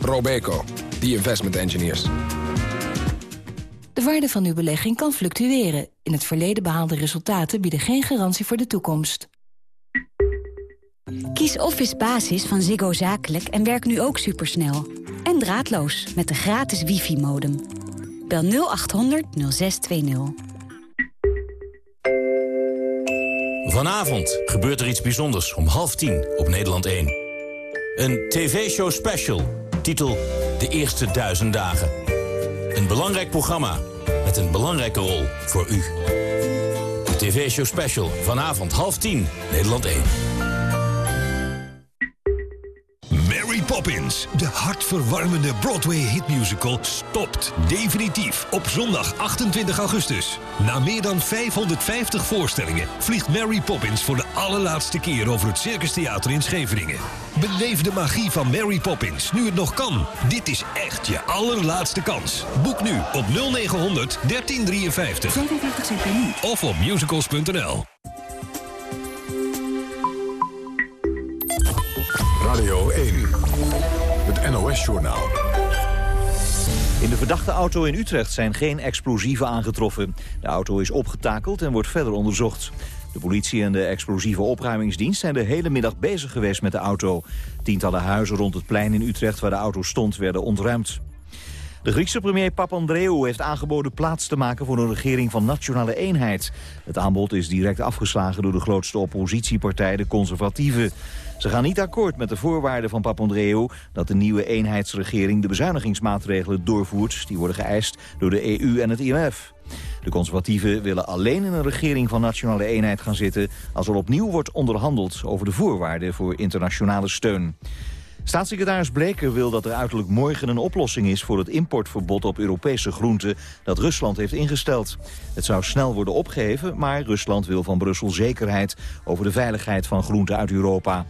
Robeco, the investment engineers. De waarde van uw belegging kan fluctueren. In het verleden behaalde resultaten bieden geen garantie voor de toekomst. Kies Office Basis van Ziggo Zakelijk en werk nu ook supersnel. En draadloos met de gratis wifi-modem. Bel 0800 0620. Vanavond gebeurt er iets bijzonders om half tien op Nederland 1. Een tv-show special, titel De Eerste Duizend Dagen. Een belangrijk programma met een belangrijke rol voor u. De tv-show special, vanavond half tien, Nederland 1. De hartverwarmende Broadway hitmusical, stopt definitief op zondag 28 augustus. Na meer dan 550 voorstellingen vliegt Mary Poppins voor de allerlaatste keer over het Circus Theater in Scheveningen. Beleef de magie van Mary Poppins, nu het nog kan. Dit is echt je allerlaatste kans. Boek nu op 0900 1353. 57 cent per minuut. Of op musicals.nl. Radio 1, het In de verdachte auto in Utrecht zijn geen explosieven aangetroffen. De auto is opgetakeld en wordt verder onderzocht. De politie en de explosieve opruimingsdienst zijn de hele middag bezig geweest met de auto. Tientallen huizen rond het plein in Utrecht waar de auto stond werden ontruimd. De Griekse premier Papandreou heeft aangeboden plaats te maken voor een regering van nationale eenheid. Het aanbod is direct afgeslagen door de grootste oppositiepartij, de Conservatieven. Ze gaan niet akkoord met de voorwaarden van Papandreou dat de nieuwe eenheidsregering de bezuinigingsmaatregelen doorvoert die worden geëist door de EU en het IMF. De conservatieven willen alleen in een regering van nationale eenheid gaan zitten als er opnieuw wordt onderhandeld over de voorwaarden voor internationale steun. Staatssecretaris Bleker wil dat er uiterlijk morgen een oplossing is voor het importverbod op Europese groenten dat Rusland heeft ingesteld. Het zou snel worden opgeheven, maar Rusland wil van Brussel zekerheid over de veiligheid van groenten uit Europa.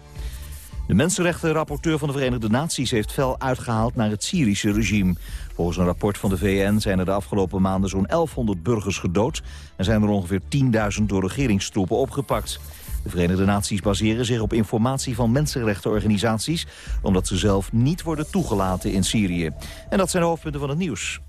De mensenrechtenrapporteur van de Verenigde Naties heeft fel uitgehaald naar het Syrische regime. Volgens een rapport van de VN zijn er de afgelopen maanden zo'n 1100 burgers gedood... en zijn er ongeveer 10.000 door regeringstroepen opgepakt. De Verenigde Naties baseren zich op informatie van mensenrechtenorganisaties... omdat ze zelf niet worden toegelaten in Syrië. En dat zijn de hoofdpunten van het nieuws.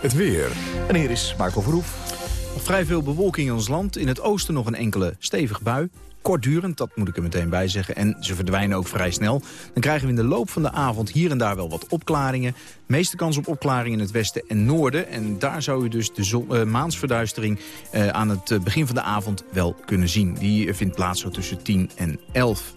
Het weer. En hier is Marco Verhoef. Nog vrij veel bewolking in ons land. In het oosten nog een enkele stevige bui. Kortdurend, dat moet ik er meteen bij zeggen. En ze verdwijnen ook vrij snel. Dan krijgen we in de loop van de avond hier en daar wel wat opklaringen. Meeste kans op opklaringen in het westen en noorden. En daar zou u dus de uh, maansverduistering uh, aan het uh, begin van de avond wel kunnen zien. Die vindt plaats zo tussen 10 en 11.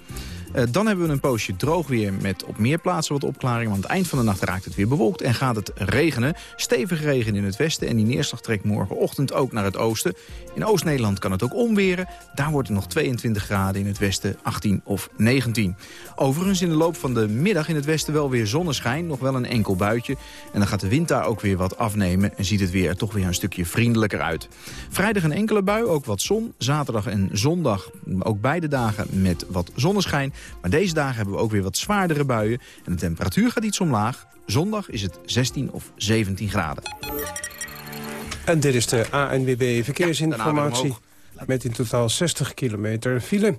Uh, dan hebben we een poosje droog weer met op meer plaatsen wat opklaringen. Want aan het eind van de nacht raakt het weer bewolkt en gaat het regenen. Stevig regen in het westen en die neerslag trekt morgenochtend ook naar het oosten. In Oost-Nederland kan het ook omweren. Daar wordt het nog 22 graden in het westen, 18 of 19. Overigens in de loop van de middag in het westen wel weer zonneschijn. Nog wel een enkel buitje. En dan gaat de wind daar ook weer wat afnemen. En ziet het weer toch weer een stukje vriendelijker uit. Vrijdag een enkele bui, ook wat zon. Zaterdag en zondag ook beide dagen met wat zonneschijn. Maar deze dagen hebben we ook weer wat zwaardere buien. En de temperatuur gaat iets omlaag. Zondag is het 16 of 17 graden. En dit is de ANWB Verkeersinformatie. met in totaal 60 kilometer file.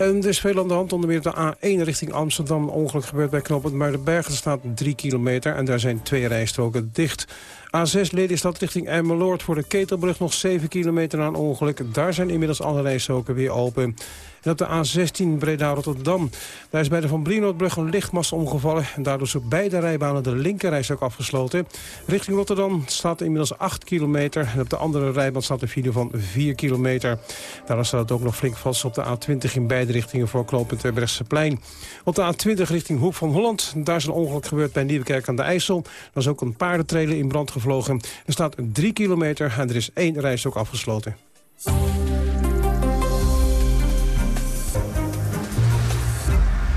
En er is veel aan de hand, onder meer op de A1 richting Amsterdam. Ongeluk gebeurt bij knooppunt Muidenberg. Er staat 3 kilometer en daar zijn twee rijstroken dicht. A6 Lelystad richting Emmeloord voor de Ketelbrug nog 7 kilometer na een ongeluk. Daar zijn inmiddels alle rijstroken weer open. Op de A16 Breda-Rotterdam. Daar is bij de Van Brienoordbrug een lichtmast omgevallen. En daardoor zijn beide rijbanen de linkerreis ook afgesloten. Richting Rotterdam staat inmiddels 8 kilometer. En op de andere rijbaan staat een file van 4 kilometer. Daar staat het ook nog flink vast op de A20 in beide richtingen voor knooppunt plein. Op de A20 richting Hoek van Holland. Daar is een ongeluk gebeurd bij Nieuwekerk aan de IJssel. Daar is ook een paardentrailer in brand gevlogen. Er staat 3 kilometer en er is één reis ook afgesloten.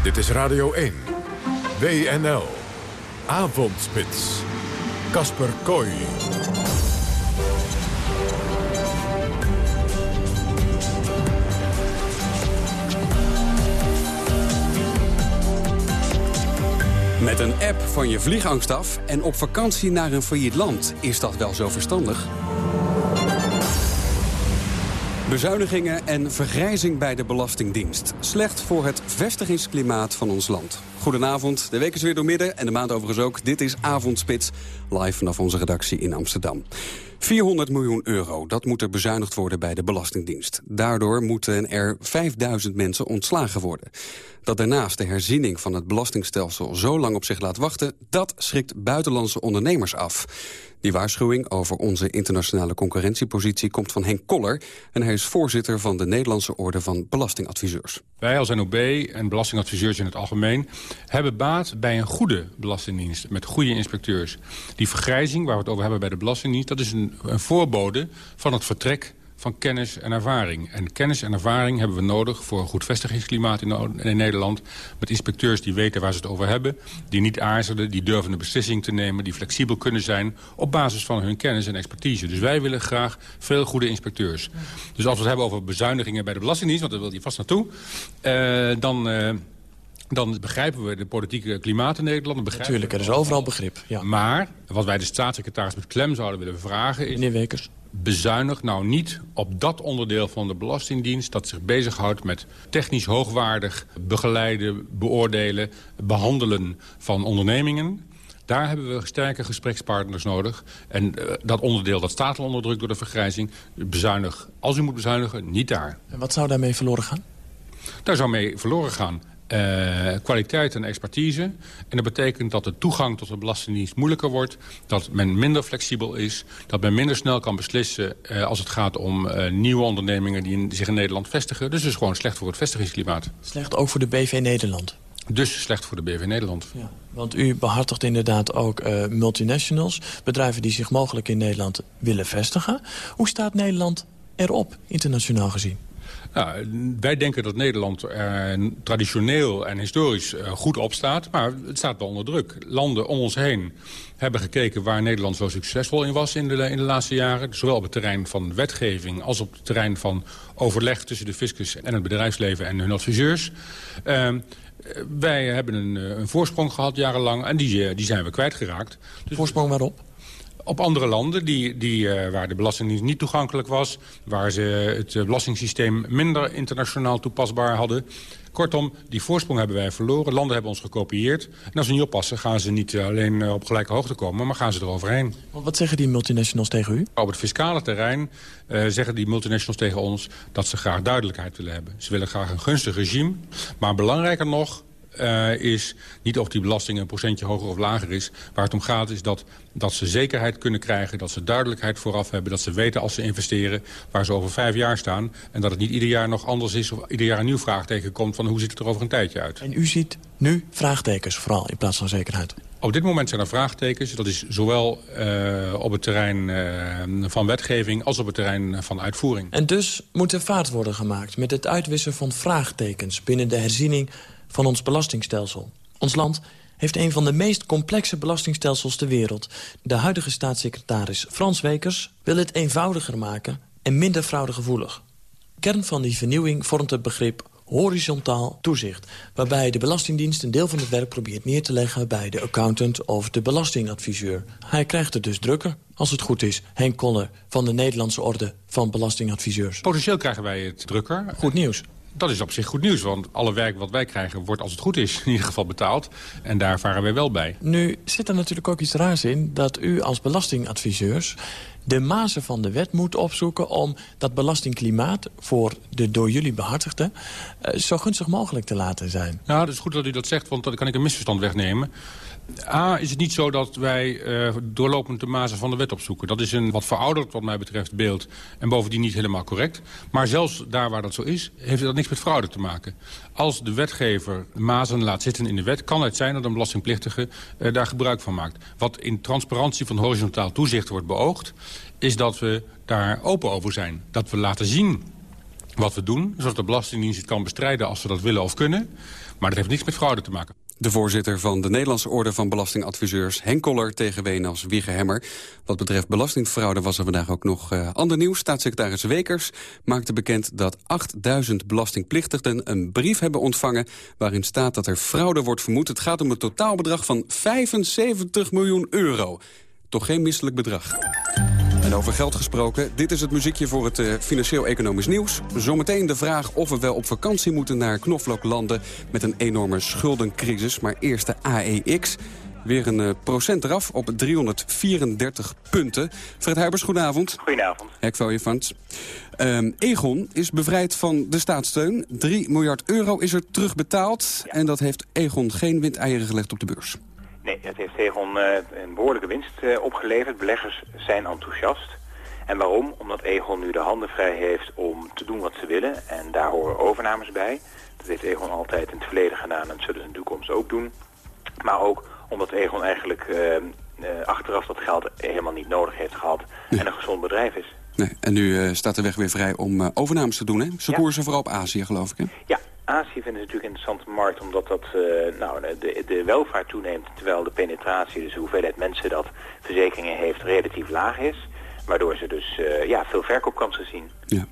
Dit is Radio 1. WNL. Avondspits. Kasper Kooi. Met een app van je vliegangst af en op vakantie naar een failliet land. Is dat wel zo verstandig? Bezuinigingen en vergrijzing bij de Belastingdienst. Slecht voor het vestigingsklimaat van ons land. Goedenavond, de week is weer door midden en de maand overigens ook. Dit is Avondspits, live vanaf onze redactie in Amsterdam. 400 miljoen euro, dat moet er bezuinigd worden bij de Belastingdienst. Daardoor moeten er 5000 mensen ontslagen worden. Dat daarnaast de herziening van het belastingstelsel zo lang op zich laat wachten... dat schrikt buitenlandse ondernemers af. Die waarschuwing over onze internationale concurrentiepositie komt van Henk Koller... en hij is voorzitter van de Nederlandse Orde van Belastingadviseurs. Wij als NOB en belastingadviseurs in het algemeen... hebben baat bij een goede belastingdienst met goede inspecteurs. Die vergrijzing waar we het over hebben bij de Belastingdienst... dat is een, een voorbode van het vertrek van kennis en ervaring. En kennis en ervaring hebben we nodig voor een goed vestigingsklimaat in, in Nederland. Met inspecteurs die weten waar ze het over hebben. Die niet aarzelen, die durven een beslissing te nemen. Die flexibel kunnen zijn op basis van hun kennis en expertise. Dus wij willen graag veel goede inspecteurs. Dus als we het hebben over bezuinigingen bij de Belastingdienst... want daar wil je vast naartoe... Uh, dan... Uh, dan begrijpen we de politieke klimaat in Nederland. Natuurlijk, er is overal begrip. Ja. Maar wat wij de staatssecretaris met klem zouden willen vragen is... Meneer Wekers. Bezuinig nou niet op dat onderdeel van de Belastingdienst... dat zich bezighoudt met technisch hoogwaardig begeleiden, beoordelen... behandelen van ondernemingen. Daar hebben we sterke gesprekspartners nodig. En uh, dat onderdeel dat staat al onder druk door de vergrijzing... bezuinig, als u moet bezuinigen, niet daar. En wat zou daarmee verloren gaan? Daar zou mee verloren gaan uh, kwaliteit en expertise. En dat betekent dat de toegang tot de Belastingdienst moeilijker wordt. Dat men minder flexibel is. Dat men minder snel kan beslissen uh, als het gaat om uh, nieuwe ondernemingen die, in, die zich in Nederland vestigen. Dus het is gewoon slecht voor het vestigingsklimaat. Slecht ook voor de BV Nederland? Dus slecht voor de BV Nederland. Ja, want u behartigt inderdaad ook uh, multinationals. Bedrijven die zich mogelijk in Nederland willen vestigen. Hoe staat Nederland erop, internationaal gezien? Nou, wij denken dat Nederland er traditioneel en historisch uh, goed op staat. Maar het staat wel onder druk. Landen om ons heen hebben gekeken waar Nederland zo succesvol in was in de, in de laatste jaren. Zowel op het terrein van wetgeving als op het terrein van overleg tussen de fiscus en het bedrijfsleven en hun adviseurs. Uh, wij hebben een, een, voorsprong gehad jarenlang en die, die zijn we kwijtgeraakt. Dus voorsprong waarop? Op andere landen die, die, uh, waar de belastingdienst niet toegankelijk was... waar ze het belastingssysteem minder internationaal toepasbaar hadden. Kortom, die voorsprong hebben wij verloren. Landen hebben ons gekopieerd. En als ze niet oppassen, gaan ze niet alleen uh, op gelijke hoogte komen... maar gaan ze eroverheen. Wat zeggen die multinationals tegen u? Op het fiscale terrein uh, zeggen die multinationals tegen ons... dat ze graag duidelijkheid willen hebben. Ze willen graag een gunstig regime. Maar belangrijker nog, uh, is niet of die belasting een procentje hoger of lager is. Waar het om gaat is dat, dat ze zekerheid kunnen krijgen... dat ze duidelijkheid vooraf hebben, dat ze weten als ze investeren... waar ze over vijf jaar staan. En dat het niet ieder jaar nog anders is... of ieder jaar een nieuw vraagteken komt van hoe ziet het er over een tijdje uit. En u ziet nu vraagtekens vooral in plaats van zekerheid? Op dit moment zijn er vraagtekens. Dat is zowel uh, op het terrein uh, van wetgeving als op het terrein van uitvoering. En dus moet er vaart worden gemaakt met het uitwissen van vraagtekens... binnen de herziening van ons belastingstelsel. Ons land heeft een van de meest complexe belastingstelsels ter wereld. De huidige staatssecretaris Frans Wekers wil het eenvoudiger maken en minder fraudegevoelig. Kern van die vernieuwing vormt het begrip horizontaal toezicht... waarbij de Belastingdienst een deel van het werk probeert neer te leggen... bij de accountant of de belastingadviseur. Hij krijgt het dus drukker, als het goed is. Henk Koller van de Nederlandse Orde van Belastingadviseurs. Potentieel krijgen wij het drukker. Goed nieuws. Dat is op zich goed nieuws, want alle werk wat wij krijgen wordt als het goed is in ieder geval betaald. En daar varen wij wel bij. Nu zit er natuurlijk ook iets raars in dat u als belastingadviseurs de mazen van de wet moet opzoeken om dat belastingklimaat voor de door jullie behartigde uh, zo gunstig mogelijk te laten zijn. Ja, het is goed dat u dat zegt, want dan kan ik een misverstand wegnemen. A, is het niet zo dat wij uh, doorlopend de mazen van de wet opzoeken. Dat is een wat verouderd, wat mij betreft, beeld. En bovendien niet helemaal correct. Maar zelfs daar waar dat zo is, heeft dat niks met fraude te maken. Als de wetgever mazen laat zitten in de wet... kan het zijn dat een belastingplichtige uh, daar gebruik van maakt. Wat in transparantie van horizontaal toezicht wordt beoogd... is dat we daar open over zijn. Dat we laten zien wat we doen, zodat de Belastingdienst het kan bestrijden als ze dat willen of kunnen. Maar dat heeft niks met fraude te maken. De voorzitter van de Nederlandse Orde van Belastingadviseurs... Henk Koller tegen Wenas Wiegehemmer. Wat betreft belastingfraude was er vandaag ook nog uh, ander nieuws. Staatssecretaris Wekers maakte bekend dat 8000 belastingplichtigen... een brief hebben ontvangen waarin staat dat er fraude wordt vermoed. Het gaat om een totaalbedrag van 75 miljoen euro. Toch geen misselijk bedrag. En over geld gesproken, dit is het muziekje voor het uh, financieel-economisch nieuws. Zometeen de vraag of we wel op vakantie moeten naar knoflooklanden... met een enorme schuldencrisis, maar eerst de AEX... Weer een uh, procent eraf op 334 punten. Fred Huibers, goedenavond. Goedenavond. Hekvalue Funds. Um, Egon is bevrijd van de staatssteun. 3 miljard euro is er terugbetaald. Ja. En dat heeft Egon geen windeieren gelegd op de beurs. Nee, het heeft Egon uh, een behoorlijke winst uh, opgeleverd. Beleggers zijn enthousiast. En waarom? Omdat Egon nu de handen vrij heeft om te doen wat ze willen. En daar horen overnames bij. Dat heeft Egon altijd in het verleden gedaan en zullen ze in de toekomst ook doen. Maar ook omdat Egon eigenlijk uh, achteraf dat geld helemaal niet nodig heeft gehad. En een gezond bedrijf is. Nee. En nu uh, staat de weg weer vrij om uh, overnames te doen, hè? Ze ja. koersen vooral op Azië, geloof ik, hè? Ja, Azië vinden ze natuurlijk een interessante markt... omdat dat, uh, nou, de, de welvaart toeneemt... terwijl de penetratie, dus de hoeveelheid mensen dat verzekeringen heeft... relatief laag is. Waardoor ze dus ja, veel verkoopkansen zien. Ja.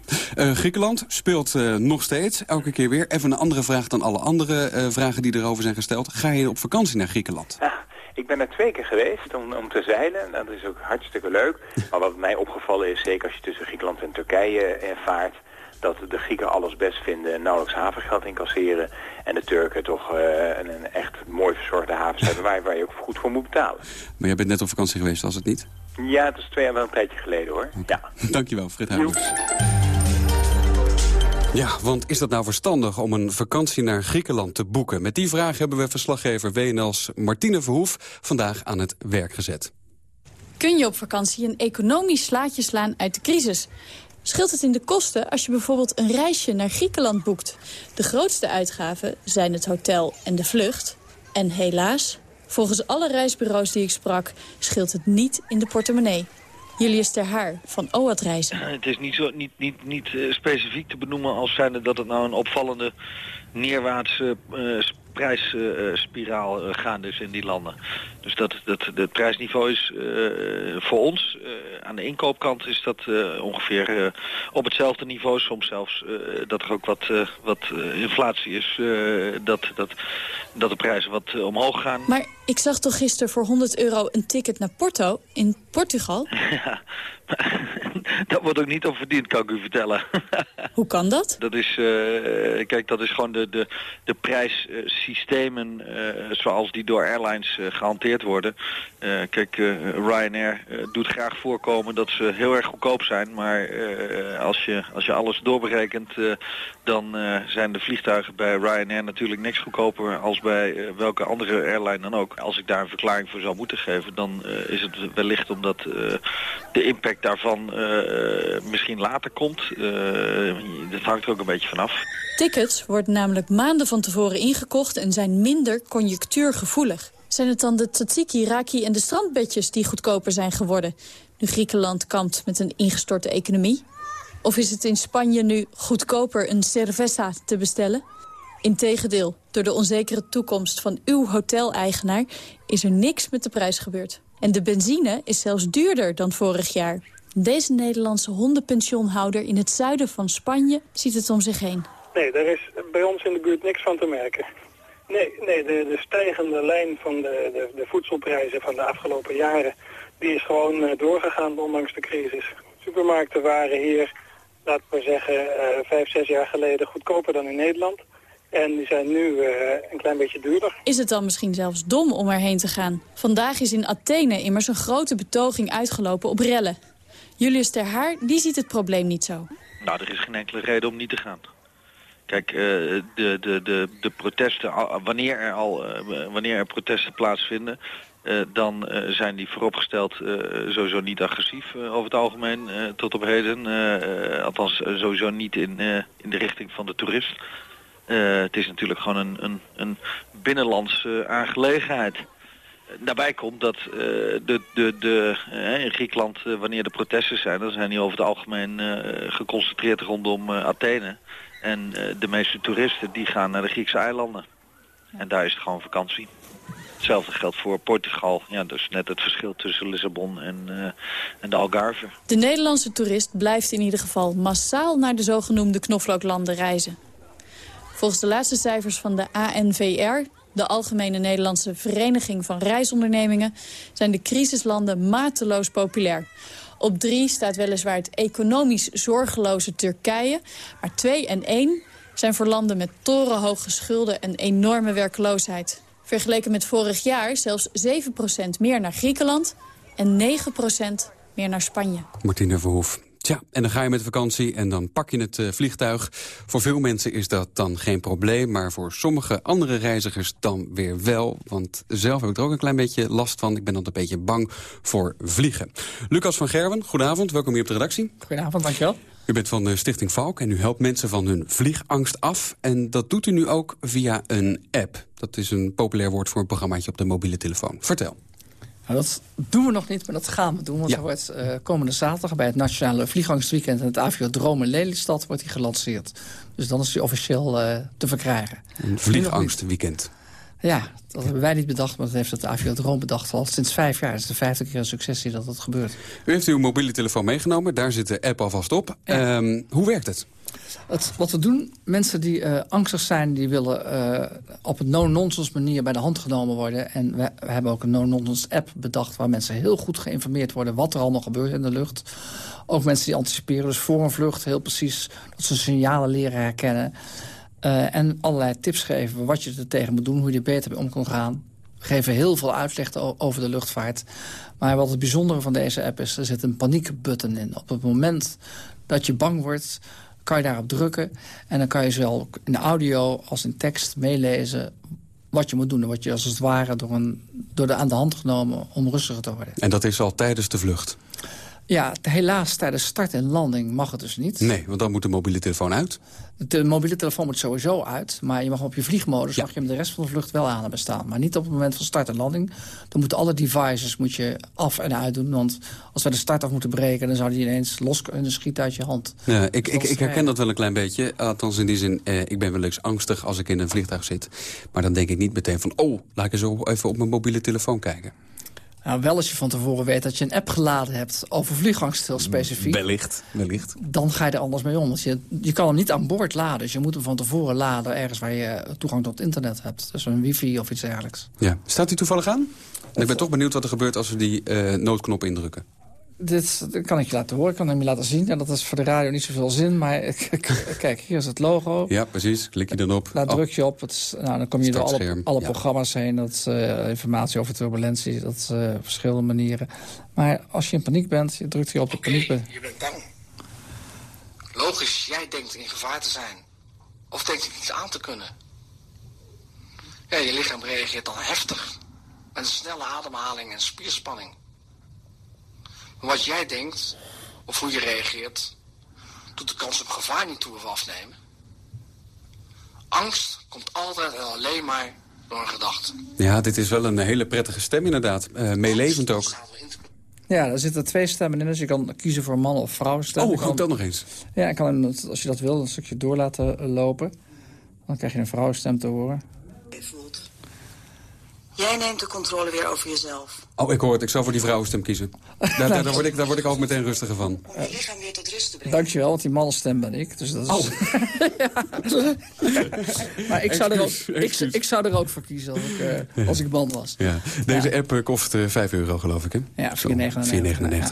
Griekenland speelt nog steeds, elke keer weer. Even een andere vraag dan alle andere vragen die erover zijn gesteld. Ga je op vakantie naar Griekenland? Ja. Ik ben er twee keer geweest om, om te zeilen. Dat is ook hartstikke leuk. Maar wat mij opgevallen is, zeker als je tussen Griekenland en Turkije eh, vaart... dat de Grieken alles best vinden en nauwelijks havengeld incasseren... en de Turken toch uh, een, een, echt mooi verzorgde havens hebben... Waar, waar je ook goed voor moet betalen. Maar jij bent net op vakantie geweest, was het niet? Ja, het is twee jaar wel een tijdje geleden, hoor. Okay. Ja. (laughs) Dankjewel, Frit Huijmans. Ja, want is dat nou verstandig om een vakantie naar Griekenland te boeken? Met die vraag hebben we verslaggever WNL's Martine Verhoef vandaag aan het werk gezet. Kun je op vakantie een economisch slaatje slaan uit de crisis? Scheelt het in de kosten als je bijvoorbeeld een reisje naar Griekenland boekt? De grootste uitgaven zijn het hotel en de vlucht. En helaas, volgens alle reisbureaus die ik sprak, scheelt het niet in de portemonnee. Julius ter Haar van OAT Reizen. Het is niet, zo, niet, niet, niet uh, specifiek te benoemen als zijnde dat het nou een opvallende neerwaartse uh, prijsspiraal uh, gaande is in die landen. Dus dat, dat het prijsniveau is uh, voor ons, uh, aan de inkoopkant is dat ongeveer op hetzelfde niveau. Soms zelfs dat er ook wat, wat inflatie is, dat, dat, dat de prijzen wat omhoog gaan. Maar ik zag toch gisteren voor 100 euro een ticket naar Porto in Portugal? (laughs) Ja, (laughs) dat wordt ook niet op verdiend, kan ik u vertellen. (laughs) Hoe kan dat? Dat is, kijk, dat is gewoon de, de, de prijssystemen zoals die door airlines gehanteerd worden. Uh, kijk, uh, Ryanair uh, doet graag voorkomen dat ze heel erg goedkoop zijn. Maar als, je, als je alles doorberekent, dan zijn de vliegtuigen bij Ryanair natuurlijk niks goedkoper als bij welke andere airline dan ook. Als ik daar een verklaring voor zou moeten geven, dan is het wellicht omdat de impact daarvan misschien later komt. dat hangt er ook een beetje vanaf. Tickets worden namelijk maanden van tevoren ingekocht en zijn minder conjunctuurgevoelig. Zijn het dan de tzatziki, raki en de strandbedjes die goedkoper zijn geworden... nu Griekenland kampt met een ingestorte economie? Of is het in Spanje nu goedkoper een cerveza te bestellen? Integendeel, door de onzekere toekomst van uw hoteleigenaar... is er niks met de prijs gebeurd. En de benzine is zelfs duurder dan vorig jaar. Deze Nederlandse hondenpensionhouder in het zuiden van Spanje ziet het om zich heen. Nee, daar is bij ons in de buurt niks van te merken. Nee, nee de, de stijgende lijn van de, de, de, voedselprijzen van de afgelopen jaren... die is gewoon uh, doorgegaan ondanks de crisis. Supermarkten waren hier, laten we zeggen, uh, vijf, zes jaar geleden goedkoper dan in Nederland. En die zijn nu uh, een klein beetje duurder. Is het dan misschien zelfs dom om erheen te gaan? Vandaag is in Athene immers een grote betoging uitgelopen op rellen. Julius Ter Haar, die ziet het probleem niet zo. Nou, er is geen enkele reden om niet te gaan. Kijk, uh, de, de, de, de protesten, wanneer er al uh, wanneer er protesten plaatsvinden, uh, dan zijn die vooropgesteld sowieso niet agressief over het algemeen tot op heden. althans, sowieso niet in, in de richting van de toerist. het is natuurlijk gewoon een, een, een binnenlandse aangelegenheid. Daarbij komt dat uh, de, de, de, uh, in Griekenland, uh, wanneer de protesten zijn... dan zijn die over het algemeen geconcentreerd rondom Athene. En de meeste toeristen die gaan naar de Griekse eilanden. En daar is het gewoon vakantie. Hetzelfde geldt voor Portugal. Ja, dus net het verschil tussen Lissabon en, en de Algarve. De Nederlandse toerist blijft in ieder geval massaal naar de zogenoemde knoflooklanden reizen. Volgens de laatste cijfers van de ANVR, de Algemene Nederlandse Vereniging van Reisondernemingen, zijn de crisislanden mateloos populair. Op drie staat weliswaar het economisch zorgeloze Turkije. Maar twee en één zijn voor landen met torenhoge schulden en enorme werkloosheid. Vergeleken met vorig jaar zelfs 7% meer naar Griekenland en 9% meer naar Spanje. Martine Verhoef. Tja, en dan ga je met vakantie en dan pak je het uh, vliegtuig. Voor veel mensen is dat dan geen probleem... maar voor sommige andere reizigers dan weer wel. Want zelf heb ik er ook een klein beetje last van. Ik ben dan een beetje bang voor vliegen. Lucas van Gerwen, goedenavond. Welkom hier op de redactie. Goedenavond, dankjewel. U bent van de Stichting Valk en u helpt mensen van hun vliegangst af. En dat doet u nu ook via een app. Dat is een populair woord voor een programmaatje op de mobiele telefoon. Vertel. Nou, dat doen we nog niet, maar dat gaan we doen. Want er wordt uh, komende zaterdag bij het Nationale Vliegangstweekend... in het Aviodrome Lelystad wordt hij gelanceerd. Dus dan is hij officieel uh, te verkrijgen. Een vliegangstweekend. Ja, dat hebben wij niet bedacht, maar dat heeft het Aviodroom bedacht al sinds vijf jaar. Het is de vijfde keer een successie dat dat gebeurt. U heeft uw mobiele telefoon meegenomen, daar zit de app alvast op. Um, hoe werkt het? het? Wat we doen, mensen die uh, angstig zijn... die willen uh, op een no-nonsense manier bij de hand genomen worden. En we, we hebben ook een no-nonsense app bedacht... waar mensen heel goed geïnformeerd worden wat er allemaal gebeurt in de lucht. Ook mensen die anticiperen, dus voor een vlucht heel precies... dat ze signalen leren herkennen... Uh, en allerlei tips geven wat je er tegen moet doen, hoe je er beter mee om kan gaan. Geven heel veel uitleg over de luchtvaart. Maar wat het bijzondere van deze app is, er zit een paniekbutton in. Op het moment dat je bang wordt, kan je daarop drukken. En dan kan je zowel in audio als in tekst meelezen wat je moet doen. En wat je als het ware door, een, door de aan de hand genomen om rustiger te worden. En dat is al tijdens de vlucht? Ja, helaas tijdens start en landing mag het dus niet. Nee, want dan moet de mobiele telefoon uit. De mobiele telefoon moet sowieso uit. Maar je mag op je vliegmodus mag je hem de rest van de vlucht wel aan hebben staan. Maar niet op het moment van start en landing. Dan moeten alle devices moet je af en uit doen. Want als we de start af moeten breken... dan zou die ineens los kunnen schieten uit je hand. Ja, ik, ik, ik herken dat wel een klein beetje. Althans in die zin, eh, ik ben wel eens angstig als ik in een vliegtuig zit. Maar dan denk ik niet meteen van... oh, laat ik eens even op mijn mobiele telefoon kijken. Nou, wel als je van tevoren weet dat je een app geladen hebt over vliegangst heel specifiek. Wellicht, wellicht. Dan ga je er anders mee om. Want je, je kan hem niet aan boord laden. Dus je moet hem van tevoren laden ergens waar je toegang tot internet hebt. Dus een wifi of iets dergelijks. Ja. Staat hij toevallig aan? ik ben toch benieuwd wat er gebeurt als we die uh, noodknop indrukken dit kan ik je laten horen, ik kan hem je laten zien. En dat is voor de radio niet zoveel zin, maar (laughs) kijk, hier is het logo. Ja, precies. Klik je dan op. Daar druk je op. Het nou, dan kom je door alle, alle programma's heen. Dat uh, informatie over turbulentie, dat uh, verschillende manieren. Maar als je in paniek bent, je drukt hier op de paniek. je bent bang. Logisch, jij denkt in gevaar te zijn. Of denkt het niet aan te kunnen. Ja, je lichaam reageert dan heftig. Met een snelle ademhaling en spierspanning wat jij denkt, of hoe je reageert, doet de kans op gevaar niet toe of afnemen. Angst komt altijd en alleen maar door een gedachte. Ja, dit is wel een hele prettige stem inderdaad. Uh, meelevend ook. Ja, er zitten twee stemmen in, dus je kan kiezen voor man of vrouw stem. Oh, ook dan nog eens? Ja, ik kan hem, als je dat wil, een stukje door laten eh, lopen. Dan krijg je een vrouwenstem te horen. Jij neemt de controle weer over jezelf. Oh, ik hoor het. Ik zou voor die vrouwenstem kiezen. (laughs) Daar, daar, daar, word, ik, daar word ik ook meteen rustiger van. Om je lichaam weer tot rust te brengen. Dankjewel, want die mannenstem ben ik. Dus dat is... Oh. (laughs) (laughs) maar ik zou, er ook, ik, ik, zou er ook voor kiezen als ik, uh, als ik man was. Ja. Deze ja. app uh, kost uh, eh, 5 euro, geloof ik, hè? Ja, 4,99.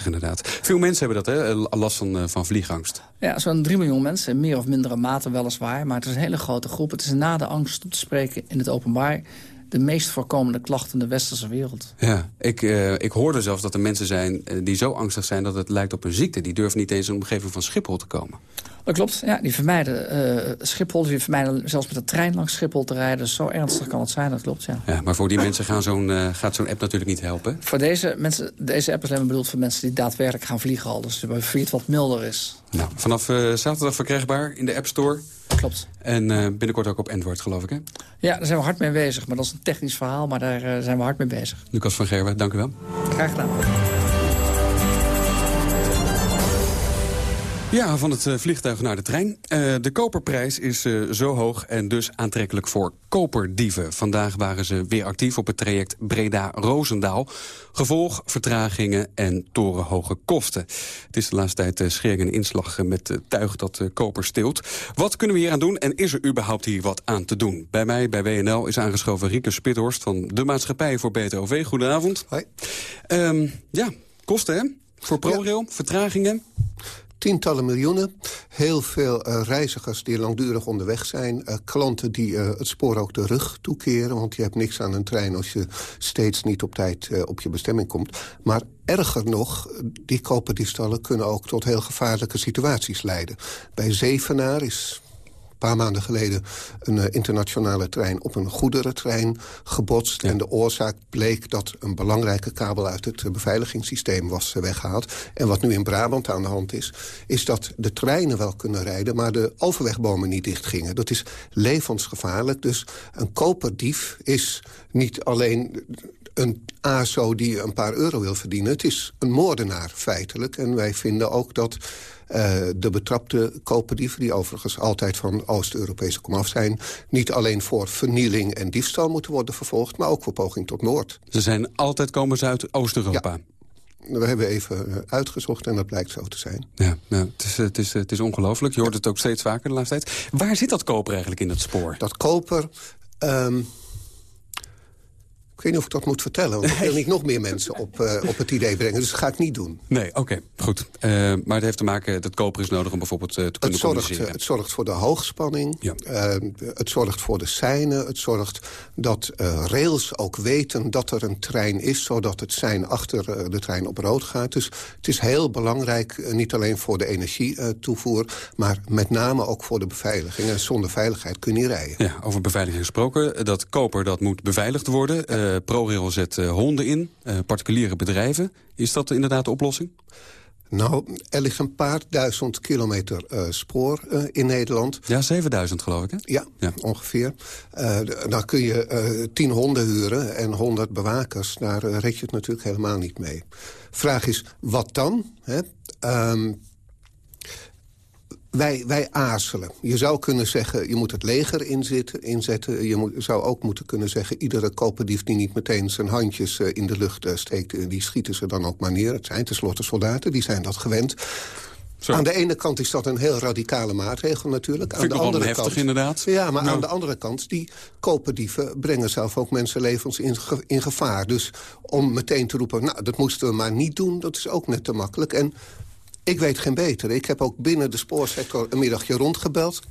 4,99 inderdaad. Veel mensen hebben dat, hè? Last van, van vliegangst. Ja, zo'n 3 miljoen mensen. In meer of mindere mate weliswaar. Maar het is een hele grote groep. Het is na de angst om te spreken in het openbaar de meest voorkomende klacht in de westerse wereld. Ja, ik, uh, ik hoorde zelfs dat er mensen zijn uh, die zo angstig zijn... dat het lijkt op een ziekte. Die durven niet eens in de omgeving van Schiphol te komen. Dat klopt, ja. Die vermijden uh, Schiphol, die vermijden zelfs met de trein langs Schiphol te rijden. Zo ernstig kan het zijn, dat klopt, ja. ja maar voor die mensen gaan zo'n gaat zo'n app natuurlijk niet helpen. Voor deze mensen, deze app is alleen maar bedoeld voor mensen die daadwerkelijk gaan vliegen al. Dus wie het wat milder is. Nou, vanaf zaterdag verkrijgbaar in de App Store... Klopt. En uh, binnenkort ook op Android, geloof ik, hè? Ja, daar zijn we hard mee bezig. Maar dat is een technisch verhaal, maar daar uh, zijn we hard mee bezig. Lucas van Gerwen, dank u wel. Graag gedaan. Ja, van het eh, vliegtuig naar de trein. Uh, de koperprijs is uh, zo hoog en dus aantrekkelijk voor koperdieven. Vandaag waren ze weer actief op het traject Breda-Roosendaal. Gevolg, vertragingen en torenhoge kosten. Het is de laatste tijd schering en inslag met tuig dat koper steelt. Wat kunnen we hier aan doen en is er überhaupt hier wat aan te doen? Bij mij, bij WNL, is aangeschoven Rieke Spithorst van de Maatschappij voor BTOV. Goedenavond. Hoi. Um, ja, kosten hè? Voor ProRail, ja. vertragingen? Tientallen miljoenen. Heel veel uh, reizigers die langdurig onderweg zijn. Uh, klanten die uh, het spoor ook de rug toekeren. Want je hebt niks aan een trein als je steeds niet op tijd op je bestemming komt. Maar erger nog, die koperdiefstallen kunnen ook tot heel gevaarlijke situaties leiden. Bij Zevenaar is paar maanden geleden een uh, internationale trein op een goederentrein gebotst. En de oorzaak bleek dat een belangrijke kabel uit het uh, beveiligingssysteem was uh, weggehaald. En wat nu in Brabant aan de hand is, is dat de treinen wel kunnen rijden, maar de overwegbomen niet dicht gingen. Dat is levensgevaarlijk. Dus een koperdief is niet alleen een ASO die een paar euro wil verdienen. Het is een moordenaar feitelijk. En wij vinden ook dat uh, de betrapte koperdieven... die overigens altijd van Oost-Europese komaf zijn... niet alleen voor vernieling en diefstal moeten worden vervolgd... maar ook voor poging tot moord. Ze zijn altijd komen ze uit Oost-Europa? Ja. We hebben even eh, uitgezocht en dat blijkt zo te zijn. Ja, ja het is, het is, het is ongelooflijk. Je hoort het ook steeds vaker de laatste tijd. Waar zit dat koper eigenlijk in dat spoor? Dat koper... Um, ik weet niet of ik dat moet vertellen, want ik wil niet nog meer mensen op, uh, op het idee brengen. Dus dat ga ik niet doen. Nee, oké, goed. Uh, maar het heeft te maken, dat koper is nodig om bijvoorbeeld uh, te kunnen het zorgt. Het zorgt voor de hoogspanning, ja. het zorgt voor de seinen... het zorgt dat rails ook weten dat er een trein is... zodat het sein achter de trein op rood gaat. Dus het is heel belangrijk, niet alleen voor de energietoevoer... maar met name ook voor de beveiliging. En zonder veiligheid kun je niet rijden. Ja, over beveiliging gesproken. Dat koper dat moet beveiligd worden... Ja. Uh, ProRail zet uh, honden in, uh, particuliere bedrijven. Is dat inderdaad de oplossing? Nou, er ligt een paar duizend kilometer uh, spoor uh, in Nederland. Ja, 7000 geloof ik, hè? Ja, ja. ongeveer. Uh, dan kun je tien honden huren en 100 bewakers. Daar red je het natuurlijk helemaal niet mee. Vraag is, wat dan? Hè? Um, wij, wij aarzelen. Je zou kunnen zeggen, je moet het leger inzetten. inzetten. Je moet, zou ook moeten kunnen zeggen... iedere koperdief die niet meteen zijn handjes uh, in de lucht uh, steekt... Uh, die schieten ze dan ook maar neer. Het zijn tenslotte soldaten, die zijn dat gewend. Zo. Aan de ene kant is dat een heel radicale maatregel natuurlijk. Vind aan de andere heftig, kant, inderdaad. Ja, maar nou. aan de andere kant, die koperdieven brengen zelf ook mensenlevens in, ge in gevaar. Dus om meteen te roepen, nou, dat moesten we maar niet doen... dat is ook net te makkelijk. En ik weet geen beter. Ik heb ook binnen de spoorsector een middagje rondgebeld.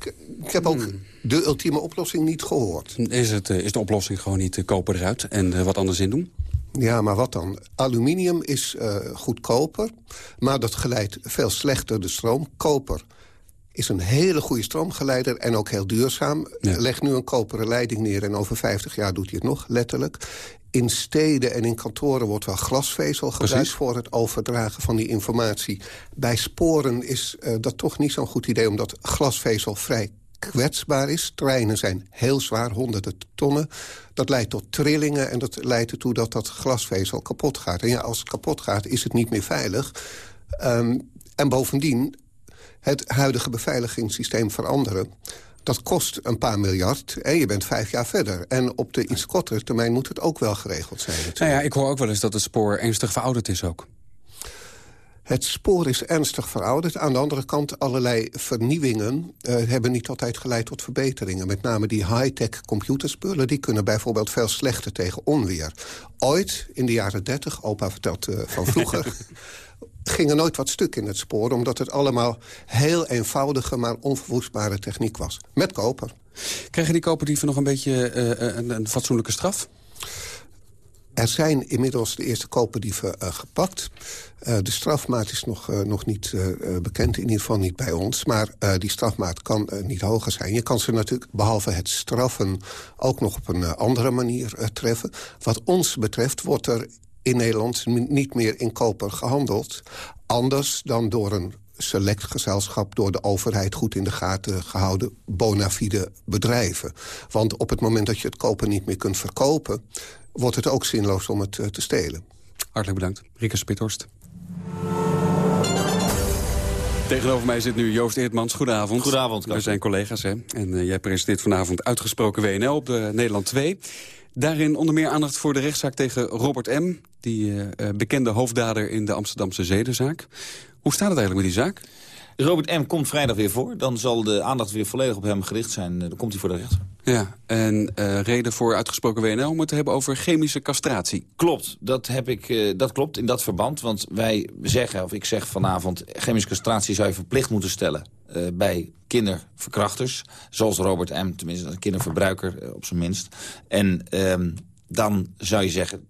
Ik heb ook hmm. de ultieme oplossing niet gehoord. Is, het, is de oplossing gewoon niet koper eruit en uh, wat anders in doen? Ja, maar wat dan? Aluminium is uh, goedkoper, maar dat geleidt veel slechter de stroom. Koper is een hele goede stroomgeleider en ook heel duurzaam. Ja. Leg nu een koperen leiding neer en over 50 jaar doet hij het nog, letterlijk. In steden en in kantoren wordt wel glasvezel gebruikt... Precies. voor het overdragen van die informatie. Bij sporen is uh, dat toch niet zo'n goed idee... omdat glasvezel vrij kwetsbaar is. Treinen zijn heel zwaar, honderden tonnen. Dat leidt tot trillingen en dat leidt ertoe dat dat glasvezel kapot gaat. En ja, als het kapot gaat, is het niet meer veilig. Um, en bovendien, het huidige beveiligingssysteem veranderen dat kost een paar miljard en je bent vijf jaar verder. En op de iets kortere termijn moet het ook wel geregeld zijn. Natuurlijk. Nou ja, ik hoor ook wel eens dat het spoor ernstig verouderd is ook. Het spoor is ernstig verouderd. Aan de andere kant, allerlei vernieuwingen uh, hebben niet altijd geleid tot verbeteringen. Met name die high-tech computerspullen, die kunnen bijvoorbeeld veel slechter tegen onweer. Ooit, in de jaren 30, opa vertelt uh, van vroeger... (laughs) ging er nooit wat stuk in het spoor... omdat het allemaal heel eenvoudige, maar onverwoestbare techniek was. Met koper. Krijgen die koperdieven nog een beetje uh, een, een fatsoenlijke straf? Er zijn inmiddels de eerste koperdieven uh, gepakt. Uh, de strafmaat is nog, uh, nog niet bekend, in ieder geval niet bij ons. Maar die strafmaat kan niet hoger zijn. Je kan ze natuurlijk, behalve het straffen... ook nog op een andere manier treffen. Wat ons betreft wordt er in Nederland niet meer in koper gehandeld. Anders dan door een select gezelschap door de overheid goed in de gaten gehouden bona fide bedrijven. Want op het moment dat je het koper niet meer kunt verkopen... wordt het ook zinloos om het uh, te stelen. Hartelijk bedankt. Rieke Spithorst. Tegenover mij zit nu Joost Eertmans. Goedenavond. Goedenavond. We zijn collega's, hè? En uh, jij presenteert vanavond uitgesproken WNL op de Nederland 2. Daarin onder meer aandacht voor de rechtszaak tegen Robert M., die uh, bekende hoofddader in de Amsterdamse zedenzaak. Hoe staat het eigenlijk met die zaak? Robert M. komt vrijdag weer voor. Dan zal de aandacht weer volledig op hem gericht zijn. Dan komt hij voor de rechter. Ja, en uh, reden voor uitgesproken WNL om het te hebben over chemische castratie. Klopt, dat, heb ik, uh, dat klopt in dat verband. Want wij zeggen, of ik zeg vanavond... chemische castratie zou je verplicht moeten stellen... Uh, bij kinderverkrachters, zoals Robert M., tenminste een kinderverbruiker op zijn minst. En um, dan zou je zeggen,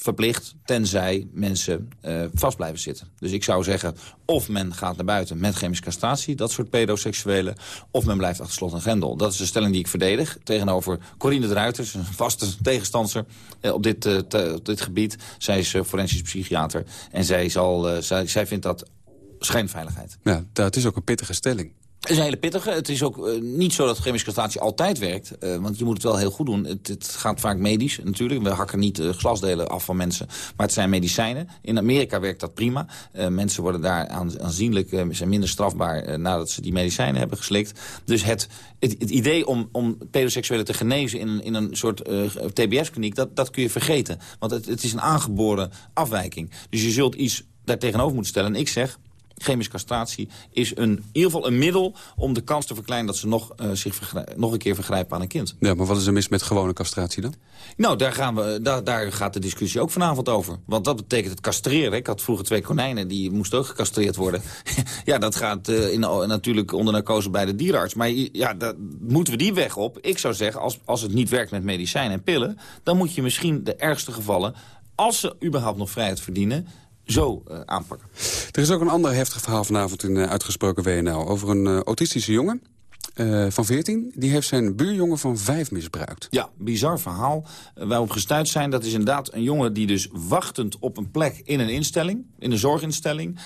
verplicht, tenzij mensen uh, vast blijven zitten. Dus ik zou zeggen, of men gaat naar buiten met chemische castratie... dat soort pedoseksuelen, of men blijft achter slot en grendel. Dat is de stelling die ik verdedig tegenover Corine de Ruiters... een vaste tegenstander uh, op, dit, te, op dit gebied. Zij is forensisch psychiater en zij, zal, zij, zij vindt dat schijnveiligheid. Ja, dat is ook een pittige stelling. Het is een hele pittige. Het is ook uh, niet zo dat chemische castratie altijd werkt. Uh, want je moet het wel heel goed doen. Het, het gaat vaak medisch natuurlijk. We hakken niet uh, glasdelen af van mensen. Maar het zijn medicijnen. In Amerika werkt dat prima. mensen worden daar aanzienlijk zijn minder strafbaar... nadat ze die medicijnen hebben geslikt. Dus het, het, idee om, om pedoseksuelen te genezen... in in een soort TBS-kliniek, dat, dat kun je vergeten. Want het, het is een aangeboren afwijking. Dus je zult iets daar tegenover moeten stellen. En ik zeg, chemische castratie is een, in ieder geval een middel om de kans te verkleinen dat ze nog, uh, zich nog een keer vergrijpen aan een kind. Ja, maar wat is er mis met gewone castratie dan? Nou, daar, gaan we, daar, daar gaat de discussie ook vanavond over. Want dat betekent het castreren. Ik had vroeger twee konijnen, die moesten ook gecastreerd worden. (laughs) ja, dat gaat uh, in, natuurlijk onder narcose bij de dierenarts. Maar ja, dat, moeten we die weg op? Ik zou zeggen, als, als het niet werkt met medicijnen en pillen... dan moet je misschien de ergste gevallen als ze überhaupt nog vrijheid verdienen zo uh, aanpakken. Er is ook een ander heftig verhaal vanavond in uh, Uitgesproken WNL... over een uh, autistische jongen van 14. Die heeft zijn buurjongen van 5 misbruikt. Ja, bizar verhaal. waarop gestuurd zijn, dat is inderdaad een jongen... die dus wachtend op een plek in een instelling, in een zorginstelling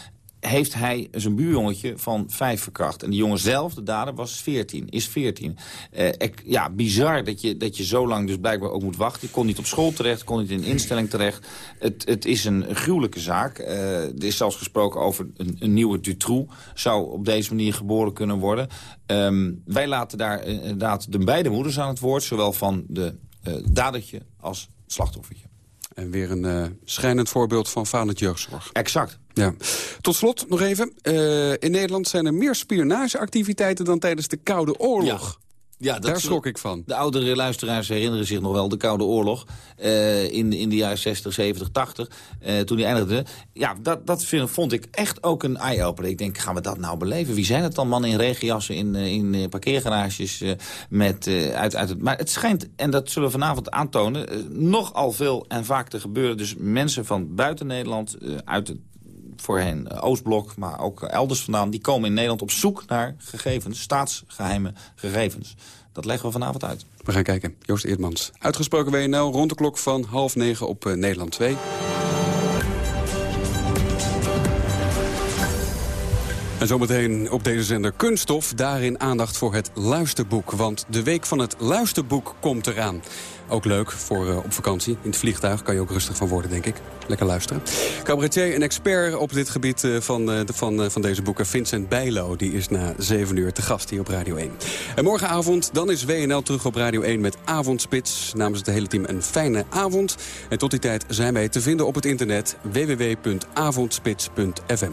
heeft hij zijn buurjongetje van vijf verkracht. En die jongen zelf, de dader, was 14, is 14. Uh, ik, ja, bizar dat je, dat je zo lang dus blijkbaar ook moet wachten. Je kon niet op school terecht, kon niet in een instelling terecht. Het, het is een gruwelijke zaak. Uh, er is zelfs gesproken over een, een nieuwe Dutroux. Zou op deze manier geboren kunnen worden. Um, wij laten daar inderdaad de beide moeders aan het woord. Zowel van de uh, dadertje als slachtoffertje. En weer een uh, schrijnend voorbeeld van falend jeugdzorg. Exact. Ja. Tot slot nog even. Uh, in Nederland zijn er meer spionageactiviteiten dan tijdens de Koude Oorlog. Ja. Daar schrok ik van. De oudere luisteraars herinneren zich nog wel de Koude Oorlog. Uh, in, in de jaren 60, 70, 80. Uh, toen die eindigde. Ja, dat, dat vind, vond ik echt ook een eye-opener. Ik denk, gaan we dat nou beleven? Wie zijn het dan? Mannen in regenjassen, in, in parkeergarages. Uh, met, uit, uit het, maar het schijnt, en dat zullen we vanavond aantonen... nogal veel en vaak te gebeuren. Dus mensen van buiten Nederland, uit het voorheen Oostblok, maar ook elders vandaan... die komen in Nederland op zoek naar gegevens, staatsgeheime gegevens. Dat leggen we vanavond uit. We gaan kijken. Joost Eerdmans. Uitgesproken WNL rond de klok van half negen op uh, Nederland 2. En zometeen op deze zender Kunststof. Daarin aandacht voor het luisterboek. Want de week van het luisterboek komt eraan. Ook leuk voor uh, op vakantie. In het vliegtuig kan je ook rustig van worden, denk ik. Lekker luisteren. Cabaretier en expert op dit gebied uh, van, uh, van, van deze boeken... Vincent Bijlo, die is na 7 uur te gast hier op Radio 1. En morgenavond dan is WNL terug op Radio 1 met Avondspits. Namens het hele team een fijne avond. En tot die tijd zijn wij te vinden op het internet www.avondspits.fm.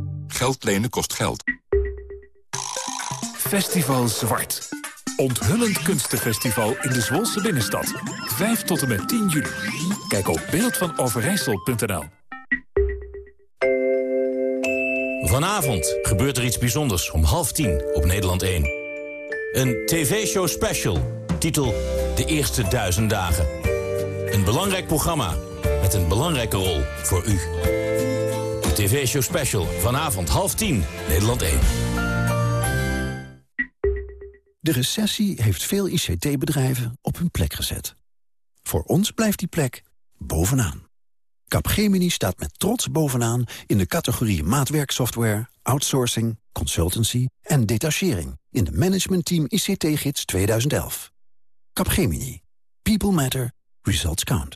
Geld lenen kost geld. Festival Zwart. Onthullend kunstenfestival in de Zwolse binnenstad. 5 tot en met 10 juli. Kijk op beeldvanoverijssel.nl Vanavond gebeurt er iets bijzonders om half tien op Nederland 1. Een tv-show special, titel De Eerste Duizend Dagen. Een belangrijk programma met een belangrijke rol voor u. Tv-show special, vanavond half tien, Nederland 1. De recessie heeft veel ICT-bedrijven op hun plek gezet. Voor ons blijft die plek bovenaan. Capgemini staat met trots bovenaan in de categorie maatwerksoftware, outsourcing, consultancy en detachering in de Management Team ICT-gids 2011. Capgemini. People matter. Results count.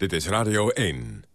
Dit is Radio 1.